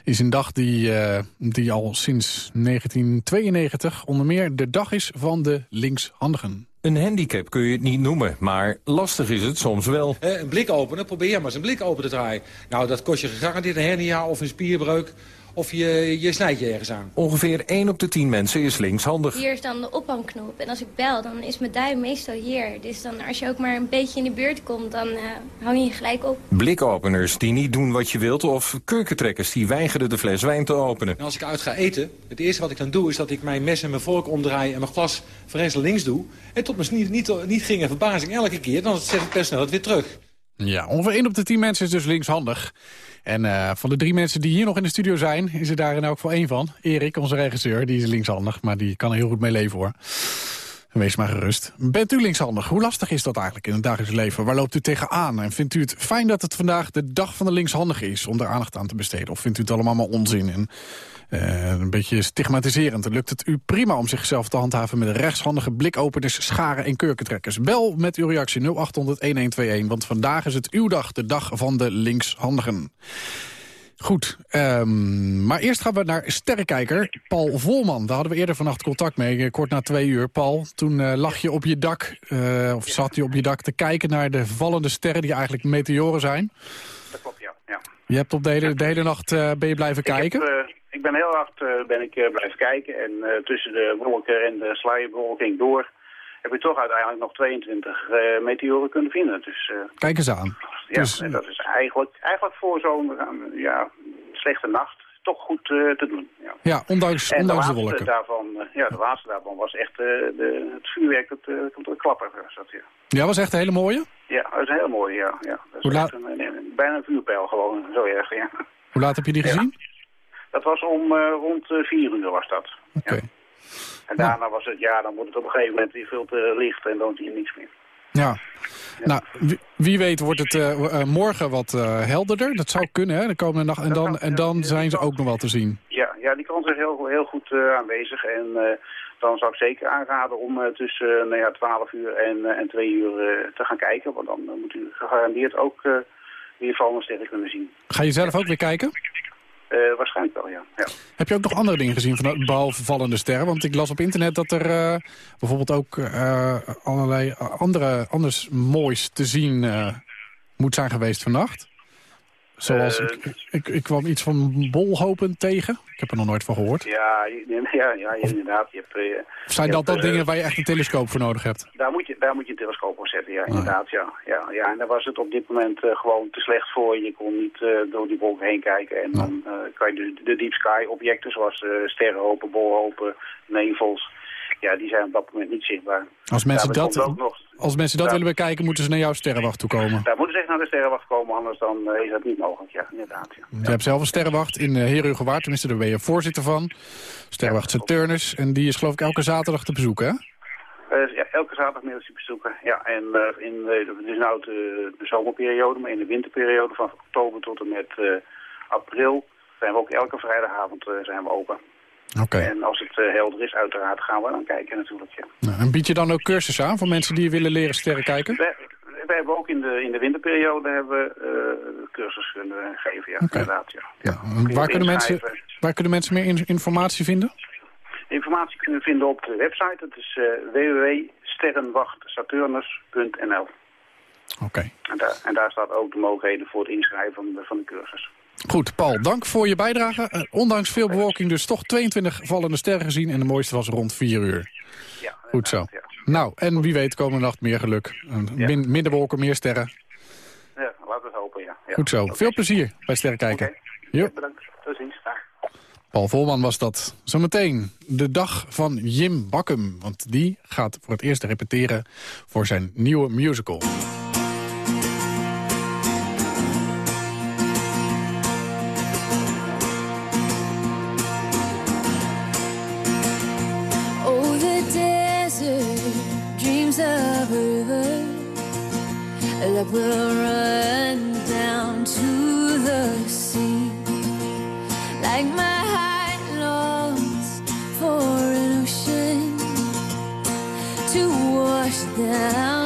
is een dag die, eh, die al sinds 1992 onder meer de dag is van de linkshandigen. Een handicap kun je het niet noemen, maar lastig is het soms wel. Hè, een blik openen, probeer maar eens een blik open te draaien. Nou, dat kost je gegarandeerd een hernia of een spierbreuk... of je, je snijdt je ergens aan. Ongeveer 1 op de 10 mensen is linkshandig. Hier is dan de ophangknop. En als ik bel, dan is mijn duim meestal hier. Dus dan, als je ook maar een beetje in de buurt komt, dan eh, hang je je gelijk op. Blikopeners die niet doen wat je wilt... of kurkentrekkers die weigeren de fles wijn te openen. En als ik uit ga eten, het eerste wat ik dan doe... is dat ik mijn mes en mijn vork omdraai en mijn glas van rechts naar links doe. En tot mijn niet, niet, niet ging en verbazing elke keer... dan zet ik personeel het weer terug. Ja, ongeveer 1 op de 10 mensen is dus linkshandig. En eh, van de drie mensen die hier nog in de studio zijn... is er daar in elk geval één van. Erik, onze regisseur, die is linkshandig. Maar die kan er heel goed mee leven, hoor. Wees maar gerust. Bent u linkshandig? Hoe lastig is dat eigenlijk in het dagelijks leven? Waar loopt u tegenaan? En vindt u het fijn dat het vandaag de dag van de linkshandige is... om daar aandacht aan te besteden? Of vindt u het allemaal maar onzin en eh, een beetje stigmatiserend? Lukt het u prima om zichzelf te handhaven... met rechtshandige blikopeners, scharen en kurkentrekkers. Bel met uw reactie 0800-1121, want vandaag is het uw dag. De dag van de linkshandigen. Goed, ehm, maar eerst gaan we naar sterrenkijker Paul Volman. Daar hadden we eerder vannacht contact mee, eh, kort na twee uur. Paul, toen eh, lag je op je dak, eh, of zat je op je dak te kijken naar de vallende sterren... die eigenlijk meteoren zijn. Dat klopt, ja. ja. Je hebt op de hele, de hele nacht ben je blijven kijken? Ik, heb, eh, ik ben heel hard ben ik, blijven kijken en tussen de wolken en de sluierbewolking door heb ik toch uiteindelijk nog 22 eh, meteoren kunnen vinden. Dus Kijk eens aan. Ja, Dus, en dat is eigenlijk, eigenlijk voor zo'n eh, ja, slechte nacht toch goed eh, te doen. Ja. Ja, ondanks, En de ondanks de laatste, wolken. daarvan, eh, ja, de laatste daarvan was echt de, het vuurwerk dat uh, komt de klapper. Dat, ja. Ja, was echt een hele mooie. ja, dat is heel mooi, ja. ja. Dat is Hoe laat- een, een- bijna een vuurpijl gewoon, zo erg, ja. Hoe laat heb je die Ja. gezien? Dat was om rond vier uur was dat. Oké. En daarna was het, ja, dan wordt het op een gegeven moment weer veel te licht en dan zie je niks meer. Ja. Nou, wie, wie weet wordt het eh, eh, morgen wat eh, helderder. Dat zou kunnen, hè, de komende nacht. En dan, en dan zijn ze ook nog wel te zien. Ja, ja die kans is heel, heel goed aanwezig. En dan zou ik zeker aanraden om tussen nou ja, 12 uur en, en 2 uur te gaan kijken. Want dan moet u gegarandeerd ook weer vallende sterren kunnen zien. Ga je zelf ook weer kijken? Eh, waarschijnlijk wel, ja. ja. Heb je ook nog andere dingen gezien, van, behalve vallende sterren? Want ik las op internet dat er eh, bijvoorbeeld ook eh, allerlei andere, anders moois te zien moet zijn geweest vannacht. Zoals, Eh, ik, ik, ik kwam iets van bolhopen tegen. Ik heb er nog nooit van gehoord. Ja, ja, ja, inderdaad. Je hebt, eh, zijn je dat hebt, dan eh, dingen waar je echt een telescoop voor nodig hebt? Daar moet je, daar moet je een telescoop op zetten, ja, inderdaad. Ja, ja, ja. En dan was het op dit moment gewoon te slecht voor. Je kon niet door die wolken heen kijken. En dan kan je de, de deep sky objecten zoals sterrenhopen, bolhopen, nevels... Ja, die zijn op dat moment niet zichtbaar. Als mensen Daarbij dat, nog, als mensen dat willen bekijken, moeten ze naar jouw sterrenwacht toe komen. daar moeten ze echt naar de sterrenwacht komen, anders dan eh, is dat niet mogelijk. Ja, inderdaad. Ja. Je hebt zelf een sterrenwacht in uh, Herugewaard, tenminste daar ben je voorzitter van. Sterrenwacht Saturnus, en die is geloof ik elke zaterdag te bezoeken, hè? Eh, ja, elke zaterdagmiddag die bezoeken. Ja, en eh, in, eh, het is nou de, de zomerperiode, maar in de winterperiode van oktober tot en met eh, april zijn we ook elke vrijdagavond eh, zijn we open. Oké. En als het eh, helder is, uiteraard gaan we dan kijken natuurlijk. Ja. Nou, en bied je dan ook cursussen aan voor mensen die willen leren sterren kijken? We, we hebben ook in de, in de winterperiode hebben eh, cursus kunnen geven, ja, inderdaad. Ja. Waar, kunnen mensen, waar kunnen mensen meer in- informatie vinden? Informatie kunnen we vinden op de website. Dat is eh www.sterrenwachtsaturnus.nl. Oké. En daar, en daar staat ook de mogelijkheden voor het inschrijven van de, van de cursus. Goed, Paul, dank voor je bijdrage. Eh, ondanks veel bewolking dus toch 22 vallende sterren gezien... en de mooiste was rond 4 uur. Ja, Goed zo. Ja. Nou, en wie weet komende nacht meer geluk. Eh, min- minder wolken, meer sterren. Ja, laten we hopen, ja. Goed zo. Veel plezier bij sterren kijken. Oké. Jo. Ja, bedankt. Tot ziens. Dag. Paul Volman was dat. Zometeen de dag van Jim Bakkum. Want die gaat voor het eerst repeteren voor zijn nieuwe musical. A river that will run down to the sea. Like my heart longs for an ocean to wash down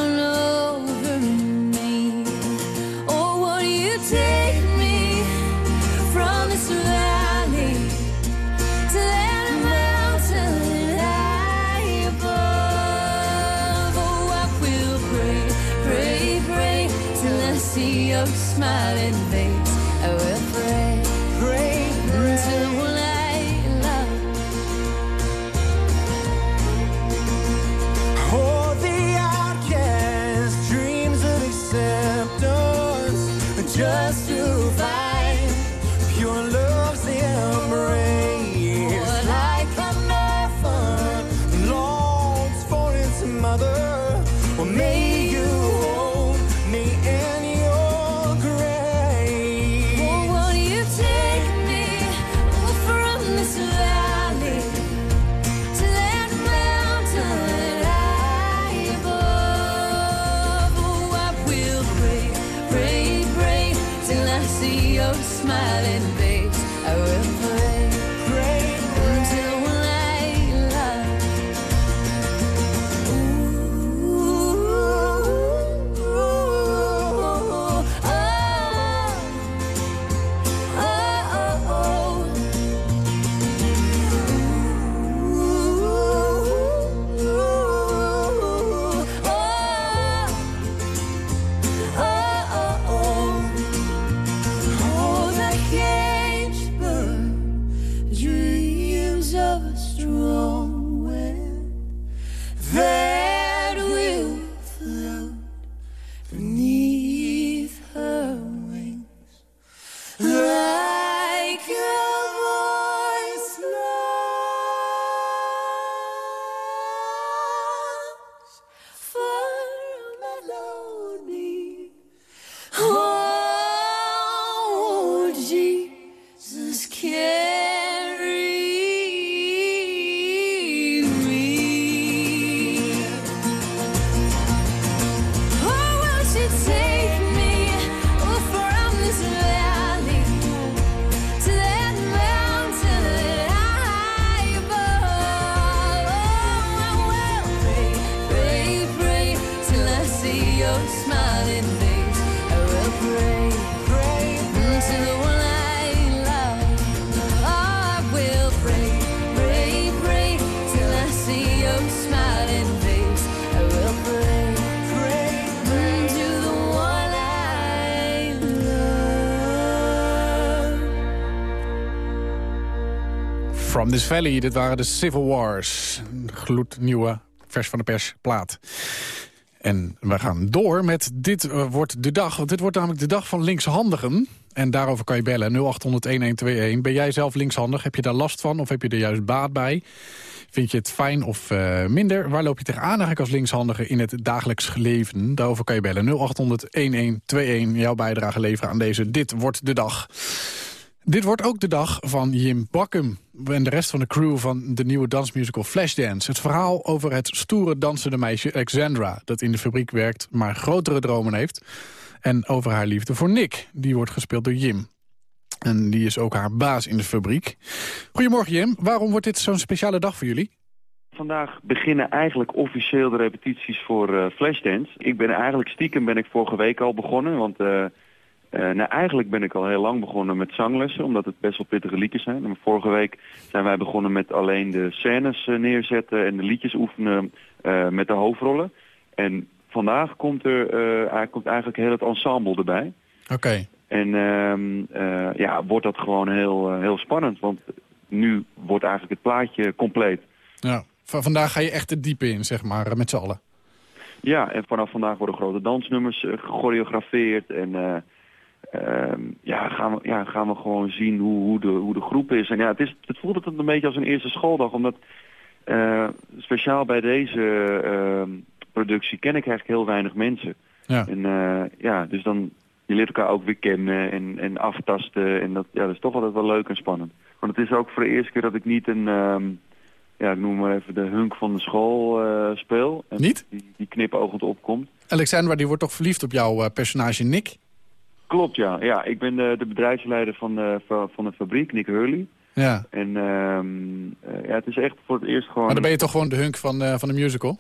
This Valley, dit waren de Civil Wars. Een gloednieuwe, vers van de pers plaat. En we gaan door met dit eh, wordt de dag. Want dit wordt namelijk de dag van linkshandigen. En daarover kan je bellen, 0800-1121. Ben jij zelf linkshandig? Heb je daar last van of heb je er juist baat bij? Vind je het fijn of eh, minder? Waar loop je tegenaan eigenlijk als linkshandige in het dagelijks leven? Daarover kan je bellen, 0800-1121. Jouw bijdrage leveren aan deze Dit Wordt de Dag. Dit wordt ook de dag van Jim Bakkum en de rest van de crew van de nieuwe dansmusical Flashdance. Het verhaal over het stoere dansende meisje Alexandra... dat in de fabriek werkt, maar grotere dromen heeft. En over haar liefde voor Nick. Die wordt gespeeld door Jim. En die is ook haar baas in de fabriek. Goedemorgen Jim, waarom wordt dit zo'n speciale dag voor jullie? Vandaag beginnen eigenlijk officieel de repetities voor eh, Flashdance. Ik ben eigenlijk stiekem ben ik vorige week al begonnen, want eh, eh, nou, eigenlijk ben ik al heel lang begonnen met zanglessen, omdat het best wel pittige liedjes zijn. Maar vorige week zijn wij begonnen met alleen de scènes eh, neerzetten en de liedjes oefenen eh, met de hoofdrollen. En vandaag komt er komt eigenlijk heel het ensemble erbij. Oké. En ehm, eh, ja, wordt dat gewoon heel, heel spannend, want nu wordt eigenlijk het plaatje compleet. Ja. Vandaag ga je echt het diepe in, zeg maar, met z'n allen. Ja, en vanaf vandaag worden grote dansnummers gechoreografeerd. En eh, ehm, ja, gaan we, ja, gaan we gewoon zien hoe, hoe, de, hoe de groep is. En ja, het, is, het voelt het een beetje als een eerste schooldag. Omdat eh, speciaal bij deze ehm, productie ken ik eigenlijk heel weinig mensen. Ja. En eh, ja, dus dan je leert elkaar ook weer kennen en, en aftasten. En dat, ja, dat is toch altijd wel leuk en spannend. Want het is ook voor de eerste keer dat ik niet een... ehm, ja, ik noem maar even de hunk van de school eh, speel. En Niet? Die, die knipoogend opkomt. Alexandra die wordt toch verliefd op jouw personage Nick? Klopt, ja. ja ik ben de, de bedrijfsleider van de, van van de fabriek, Nick Hurley. Ja. En ehm, eh, ja, het is echt voor het eerst gewoon... Maar dan ben je toch gewoon de hunk van, eh, van de musical?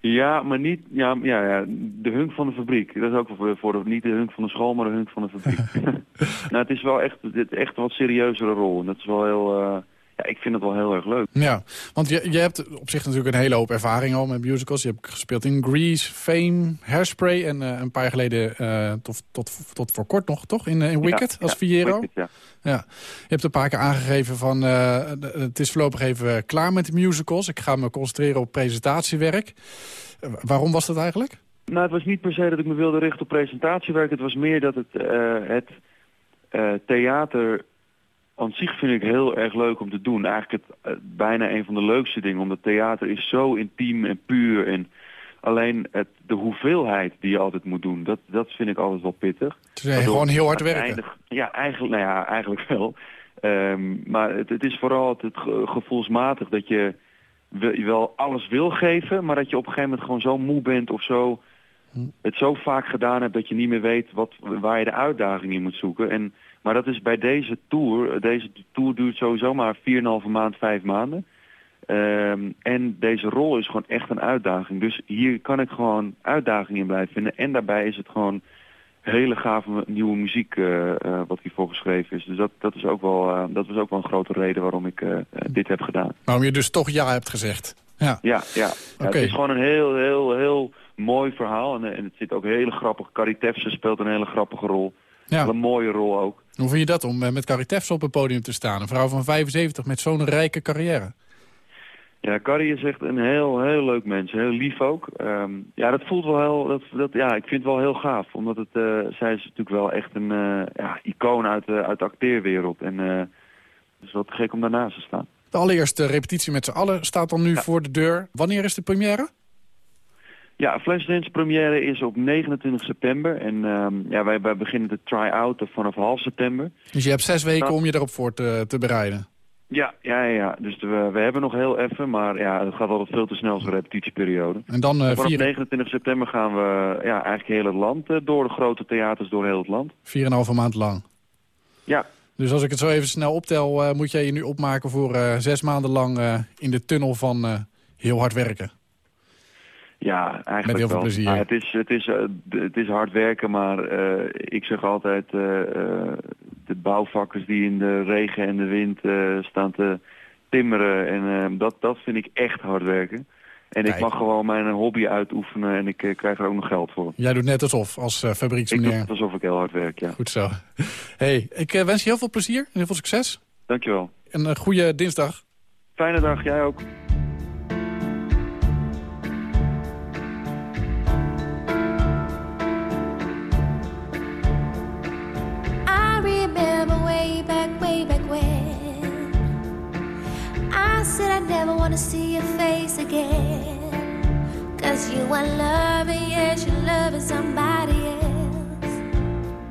Ja, maar niet ja, ja, ja, de hunk van de fabriek. Dat is ook voor, voor niet de hunk van de school, maar de hunk van de fabriek. nou, het is wel echt, is echt een wat serieuzere rol. En dat is wel heel... eh, ja, ik vind het wel heel erg leuk. Ja, want je, je hebt op zich natuurlijk een hele hoop ervaring al met musicals. Je hebt gespeeld in Grease, Fame, Hairspray en eh, een paar jaar geleden, eh, tot, tot, tot voor kort nog, toch? In, eh, in Wicked Ja, als ja, ja. Ja. Je hebt een paar keer aangegeven van, het is voorlopig even klaar met de musicals. Ik ga me concentreren op presentatiewerk. Waarom was dat eigenlijk? Nou, het was niet per se dat ik me wilde richten op presentatiewerk. Het was meer dat het, het theater aan zich vind ik heel erg leuk om te doen. Eigenlijk het, eh, bijna een van de leukste dingen. Omdat theater is zo intiem en puur. En alleen het, de hoeveelheid die je altijd moet doen, dat, dat vind ik altijd wel pittig. Dus, gewoon heel hard werken. eindig- ja, eigenlijk, nou ja, eigenlijk wel. Ehm, maar het, het is vooral het, ge- gevoelsmatig dat je wel, je wel alles wil geven, maar dat je op een gegeven moment gewoon zo moe bent of zo het zo vaak gedaan hebt dat je niet meer weet wat, waar je de uitdaging in moet zoeken. En, maar dat is bij deze tour, deze tour duurt sowieso maar 4,5 maand, 5 maanden. Ehm, en deze rol is gewoon echt een uitdaging. Dus hier kan ik gewoon uitdaging in blijven vinden. En daarbij is het gewoon hele gave nieuwe muziek eh, eh, wat hiervoor geschreven is. Dus dat, dat, is ook wel, eh, dat was ook wel een grote reden waarom ik dit heb gedaan. Waarom je dus toch ja hebt gezegd. Ja. Ja, ja. Het is gewoon een heel, heel, heel mooi verhaal. En, en het zit ook hele grappig. Carrie Tefse speelt een hele grappige rol. Ja. Een mooie rol ook. Hoe vind je dat om eh, met Carrie Tefs op het podium te staan? Een vrouw van 75 met zo'n rijke carrière. Ja, Carrie is echt een heel, heel leuk mens. Heel lief ook. Ehm, ja, dat voelt wel heel... Dat, dat, ja, ik vind het wel heel gaaf. Omdat het, eh, zij is natuurlijk wel echt een eh, ja, icoon uit, de uit de acteerwereld. En het is wat gek om daarnaast te staan. De allereerste repetitie met z'n allen staat dan nu voor de deur. Wanneer is de première? Ja, Flashdance première is op 29 september. En ehm, ja, wij, wij beginnen de try-out vanaf half september. Dus je hebt zes weken om je erop voor te, te bereiden. Ja, ja, ja. Dus we, we hebben nog heel even, maar ja, het gaat altijd veel te snel zo'n repetitieperiode. En dan eh, Vanaf vier, 29 september gaan we ja, eigenlijk heel het land eh, door, de grote theaters door heel het land. vier en een halve maand lang. Ja, Dus als ik het zo even snel optel, eh, moet jij je nu opmaken voor zes maanden lang in de tunnel van heel hard werken. Ja eigenlijk Met heel veel wel. plezier. Het, is, het, is, eh, het is hard werken, maar eh, ik zeg altijd, eh, de bouwvakkers die in de regen en de wind staan te timmeren, en dat, dat vind ik echt hard werken. En Kijk. ik mag gewoon mijn hobby uitoefenen en ik krijg er ook nog geld voor. Jij doet net alsof, als eh, Ik doe fabrieksmeneer. alsof ik heel hard werk, ja. Goed zo. hey, ik wens je heel veel plezier en heel veel succes. Dankjewel. En een goede dinsdag. Fijne dag, jij ook. Way back, way back when I said I never want to see your face again. Cause you are loving, yes, you're loving somebody else.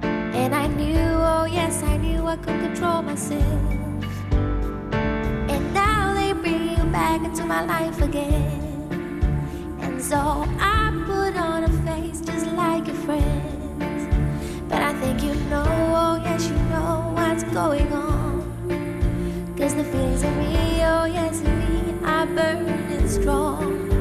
And I knew, oh yes, I knew I could control myself. And now they bring you back into my life again. And so I put on a face just like your friends. But I think you know, oh you know what's going on. Cause the feelings in me, oh yes, me are burning strong.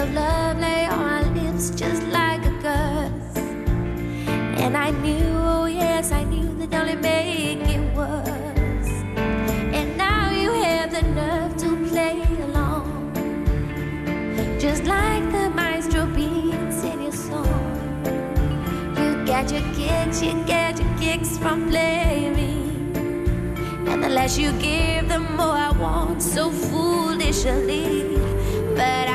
Of love lay on my lips just like a curse, and I knew, oh yes, I knew that only make it worse. And now you have the nerve to play along, just like the maestro beats in your song. You get your kicks, you get your kicks from playing. And the The less you give, the more I want so foolishly. But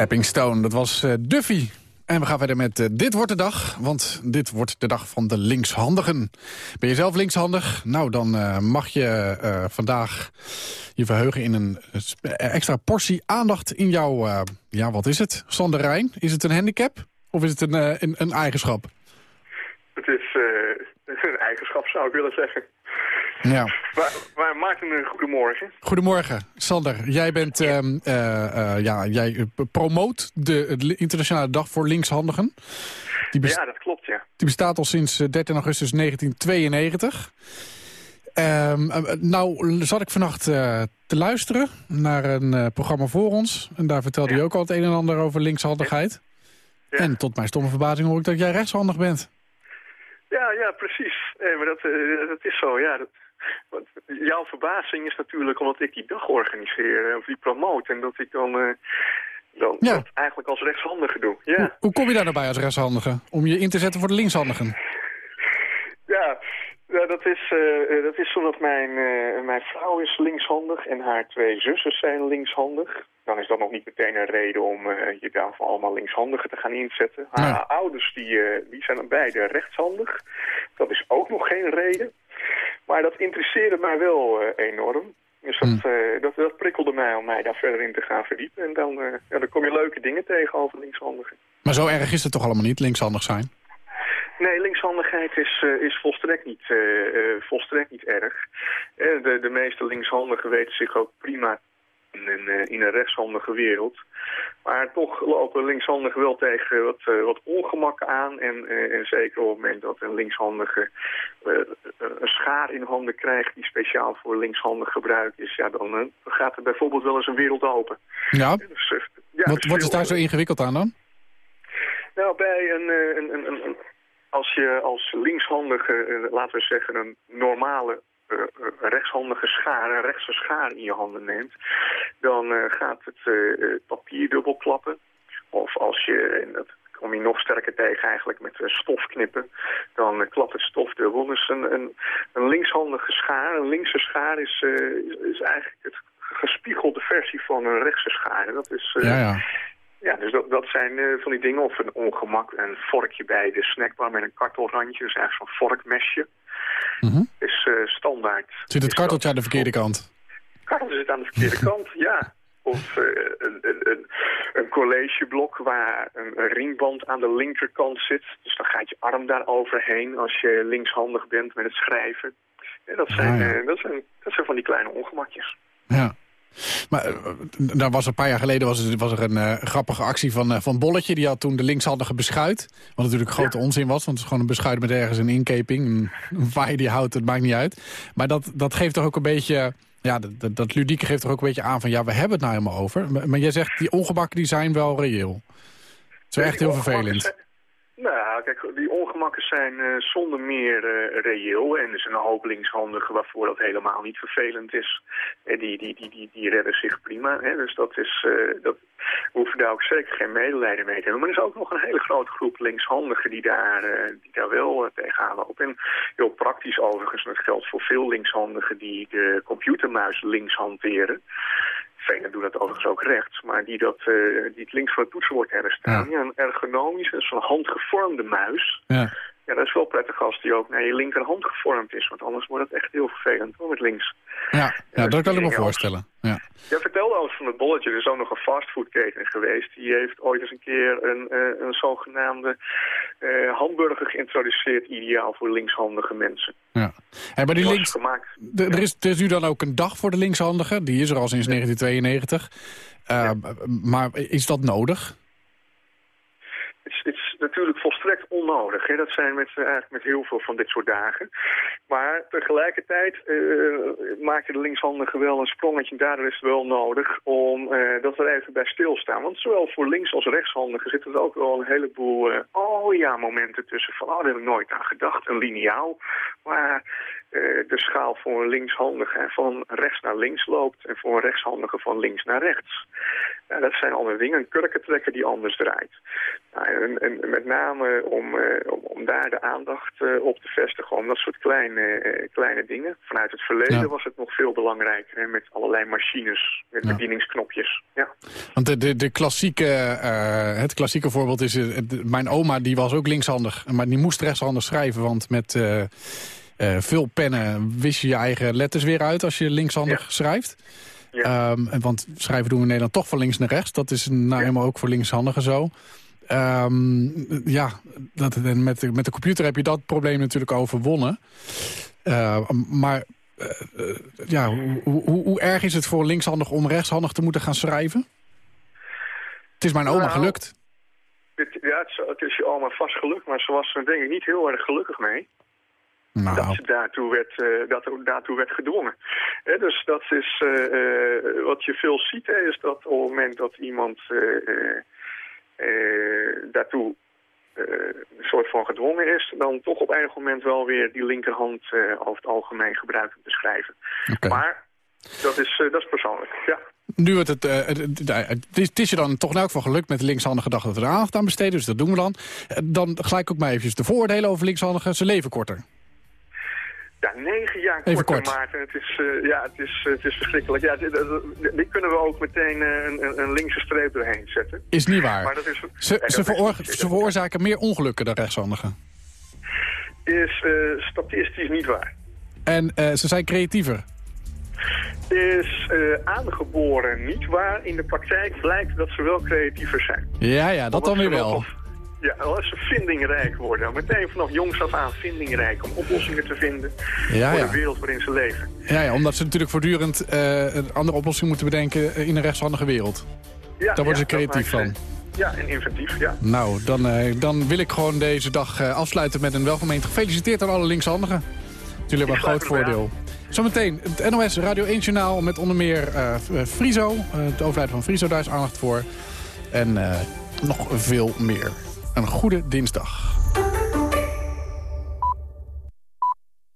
Stepping Stone, dat was eh, Duffy. En we gaan verder met eh, Dit wordt de dag, want dit wordt de dag van de linkshandigen. Ben je zelf linkshandig? Nou, dan eh, mag je vandaag je verheugen in een extra portie aandacht in jouw... ja, wat is het? Sander? Is het een handicap? Of is het een, een, een eigenschap? Het is een eigenschap, zou ik willen zeggen. Ja. Maar, maar Maarten, een goedemorgen. Goedemorgen, Sander. Jij bent, ehm, eh, eh, ja, jij eh, promoot de de Internationale Dag voor Linkshandigen. Die, Ja, dat klopt, ja. die bestaat al sinds eh, 13 augustus 1992. Ehm, eh, nou zat ik vannacht eh, te luisteren naar een eh, programma voor ons. En daar vertelde je ook al het een en ander over linkshandigheid. En tot mijn stomme verbazing hoor ik dat jij rechtshandig bent. Ja, ja, precies. Nee, maar dat, eh, dat is zo, ja. Dat, want jouw verbazing is natuurlijk omdat ik die dag organiseer, of die promote. En dat ik dan, eh, dan Ja. dat eigenlijk als rechtshandige doe. Ja. Hoe kom je daar nou bij als rechtshandige? Om je in te zetten voor de linkshandigen? Ja, ja, dat is, eh, dat is omdat mijn, eh, mijn vrouw is linkshandig en haar twee zussen zijn linkshandig. Dan is dat nog niet meteen een reden om eh, je daarvoor allemaal linkshandigen te gaan inzetten. Haar ouders die, die zijn dan beide rechtshandig. Dat is ook nog geen reden. Maar dat interesseerde mij wel eh, enorm. Dus dat, eh, dat, dat prikkelde mij om mij daar verder in te gaan verdiepen. En dan, eh, ja, dan kom je leuke dingen tegen over linkshandigen. Maar zo erg is het toch allemaal niet, linkshandig zijn? Nee, linkshandigheid is, is volstrekt, niet, volstrekt niet erg. De, de meeste linkshandigen weten zich ook prima in een, eh, in een rechtshandige wereld. Maar toch lopen linkshandigen wel tegen wat, eh, wat ongemak aan. En, eh, en zeker op het moment dat een linkshandige een schaar in handen krijgt die speciaal voor linkshandig gebruikt is, ja, dan gaat er bijvoorbeeld wel eens een wereld open. Ja. Dus, ja, wat, dus wat is daar zo ingewikkeld aan dan? nou, bij een, een, een, als je als linkshandige, laten we zeggen, een normale rechtshandige schaar, een rechtse schaar in je handen neemt, dan eh, gaat het eh, eh, papier dubbel klappen. Of als je, en dat kom je nog sterker tegen eigenlijk met eh, stof knippen, dan eh, klapt het stof dubbel. Dus een, een, een linkshandige schaar, een linkse schaar is, eh, is, eigenlijk het gespiegelde versie van een rechtse schaar. En Dat is, eh, Ja, ja. ja, dus dat, dat zijn eh, van die dingen. Of een ongemak, een vorkje bij de snackbar met een kartelrandje. Dus eigenlijk zo'n vorkmesje. Mhm. Is eh, standaard. Zit het karteltje aan de verkeerde kant? Kartel zit aan de verkeerde kant, ja. Of eh, een, een, een, collegeblok waar een, ringband aan de linkerkant zit. Dus dan gaat je arm daar overheen als je linkshandig bent met het schrijven. En dat, zijn, Ah, ja. eh, dat, zijn, dat zijn van die kleine ongemakjes. Ja. Maar eh, daar was een paar jaar geleden was er, was er een eh, grappige actie van, eh, van Bolletje. Die had toen de linkshandige beschuit. Wat natuurlijk grote onzin was, want het is gewoon een beschuit met ergens een inkeping. Een, een vaai die houdt, het maakt niet uit. Maar dat, dat geeft toch ook een beetje Ja, dat, dat, ludieke geeft er ook een beetje aan van... ja, we hebben het nou helemaal over. Maar, maar jij zegt, die ongemakken die zijn wel reëel. Het is wel echt heel vervelend. Nou, kijk, die ongemakken zijn eh, zonder meer eh, reëel. En er zijn een hoop linkshandigen waarvoor dat helemaal niet vervelend is. Eh, die, die, die, die, die redden zich prima. Hè? Dus dat is, eh, dat, we hoeven daar ook zeker geen medelijden mee te hebben. Maar er is ook nog een hele grote groep linkshandigen die daar, eh, die daar wel uh, tegenaan lopen. En heel praktisch overigens, en dat geldt voor veel linkshandigen die de computermuis links hanteren. Velen doen dat overigens ook rechts, maar die, dat, eh, die het links van het toetsenbord hebben staan. Ja. een ergonomische, zo'n handgevormde muis. Ja. Ja, dat is wel prettig als die ook naar je linkerhand gevormd is. Want anders wordt het echt heel vervelend hoor, met links. Ja, ja dat kan ik me voorstellen. Ja. Jij vertelde over van het bolletje. Er is ook nog een fastfoodketen geweest. Die heeft ooit eens een keer een, uh, een zogenaamde uh, hamburger geïntroduceerd. Ideaal voor linkshandige mensen. Ja. En maar die links... gemaakt. De, er, is, er is nu dan ook een dag voor de linkshandigen. Die is er al sinds 1992. Uh, ja. Maar is dat nodig? Het is natuurlijk volstrekt onnodig. Hè? Dat zijn met, eigenlijk met heel veel van dit soort dagen. Maar tegelijkertijd uh, maken de linkshandigen wel een sprongetje. Daardoor is het wel nodig om uh, dat er even bij stilstaan. Want zowel voor links- als rechtshandigen zitten er ook wel een heleboel uh, oh ja momenten tussen. Van oh, daar heb ik nooit aan gedacht. Een liniaal waar de schaal voor een linkshandige van rechts naar links loopt. En voor een rechtshandige van links naar rechts. Dat zijn allemaal dingen. Een kurkentrekker die anders draait. Nou, en, en, met name om, uh, om, om, daar de aandacht uh, op te vestigen. Om dat soort kleine, kleine dingen. Vanuit het verleden ja. was het nog veel belangrijker. Hè, met allerlei machines, met ja. bedieningsknopjes. Ja. Want de, de, de klassieke, het klassieke voorbeeld is... mijn oma die was ook linkshandig. Maar die moest rechtshandig schrijven. Want met veel pennen wist je je eigen letters weer uit... als je linkshandig ja. schrijft. Ja. Um, want schrijven doen we in Nederland toch van links naar rechts. Dat is nou helemaal ook voor linkshandigen zo. Um, ja, dat, en met, de, met de computer heb je dat probleem natuurlijk overwonnen. Uh, maar uh, ja, hoe, hoe, hoe, erg is het voor linkshandig om rechtshandig te moeten gaan schrijven? Het is mijn oma nou, gelukt. Het, ja, het, het is je oma vast gelukt, maar ze was er denk ik niet heel erg gelukkig mee. Nou. Dat daartoe werd, uh, dat daartoe werd gedwongen. Dus dat is uh, uh, wat je veel ziet, is dat op het moment dat iemand daartoe een soort van gedwongen is, dan toch op enig moment wel weer die linkerhand over het algemeen gebruikt om te schrijven. Okay. Maar dat is, dat is persoonlijk, ja. Nu wordt het, het, het, is, het is je dan toch in elk geval gelukt met de linkshandige dag dat we er aandacht aan besteden, dus dat doen we dan. Dan gelijk ook maar eventjes de vooroordelen over linkshandigen, ze leven korter. Ja, negen jaar korter, kort. Maarten. Het is, uh, ja, het is, uh, het is verschrikkelijk. Ja, dit, dit, kunnen we ook meteen uh, een, een, linkse streep doorheen zetten. Is niet waar. Maar dat is, ze, ja, ze, veroor is, ze veroorzaken meer ongelukken dan rechtshandigen. Is statistisch niet waar. En ze zijn creatiever? Is aangeboren niet waar. In de praktijk blijkt dat ze wel creatiever zijn. Ja, ja, dat dan weer wel. Of, ja, als ze vindingrijk worden. Meteen vanaf jongs af aan vindingrijk om oplossingen te vinden ja, voor ja. de wereld waarin ze leven. Ja, ja omdat ze natuurlijk voortdurend uh, een andere oplossing moeten bedenken in een rechtshandige wereld. Ja, Daar worden ze creatief van. Ja, en inventief, ja. Nou, dan, uh, dan wil ik gewoon deze dag uh, afsluiten met een welgemeend gefeliciteerd aan alle linkshandigen. Jullie hebben een groot voordeel. Zometeen het NOS Radio 1 Journaal met onder meer Friso. het overlijden van Friso, daar is aandacht voor. En nog veel meer. Een goede dinsdag.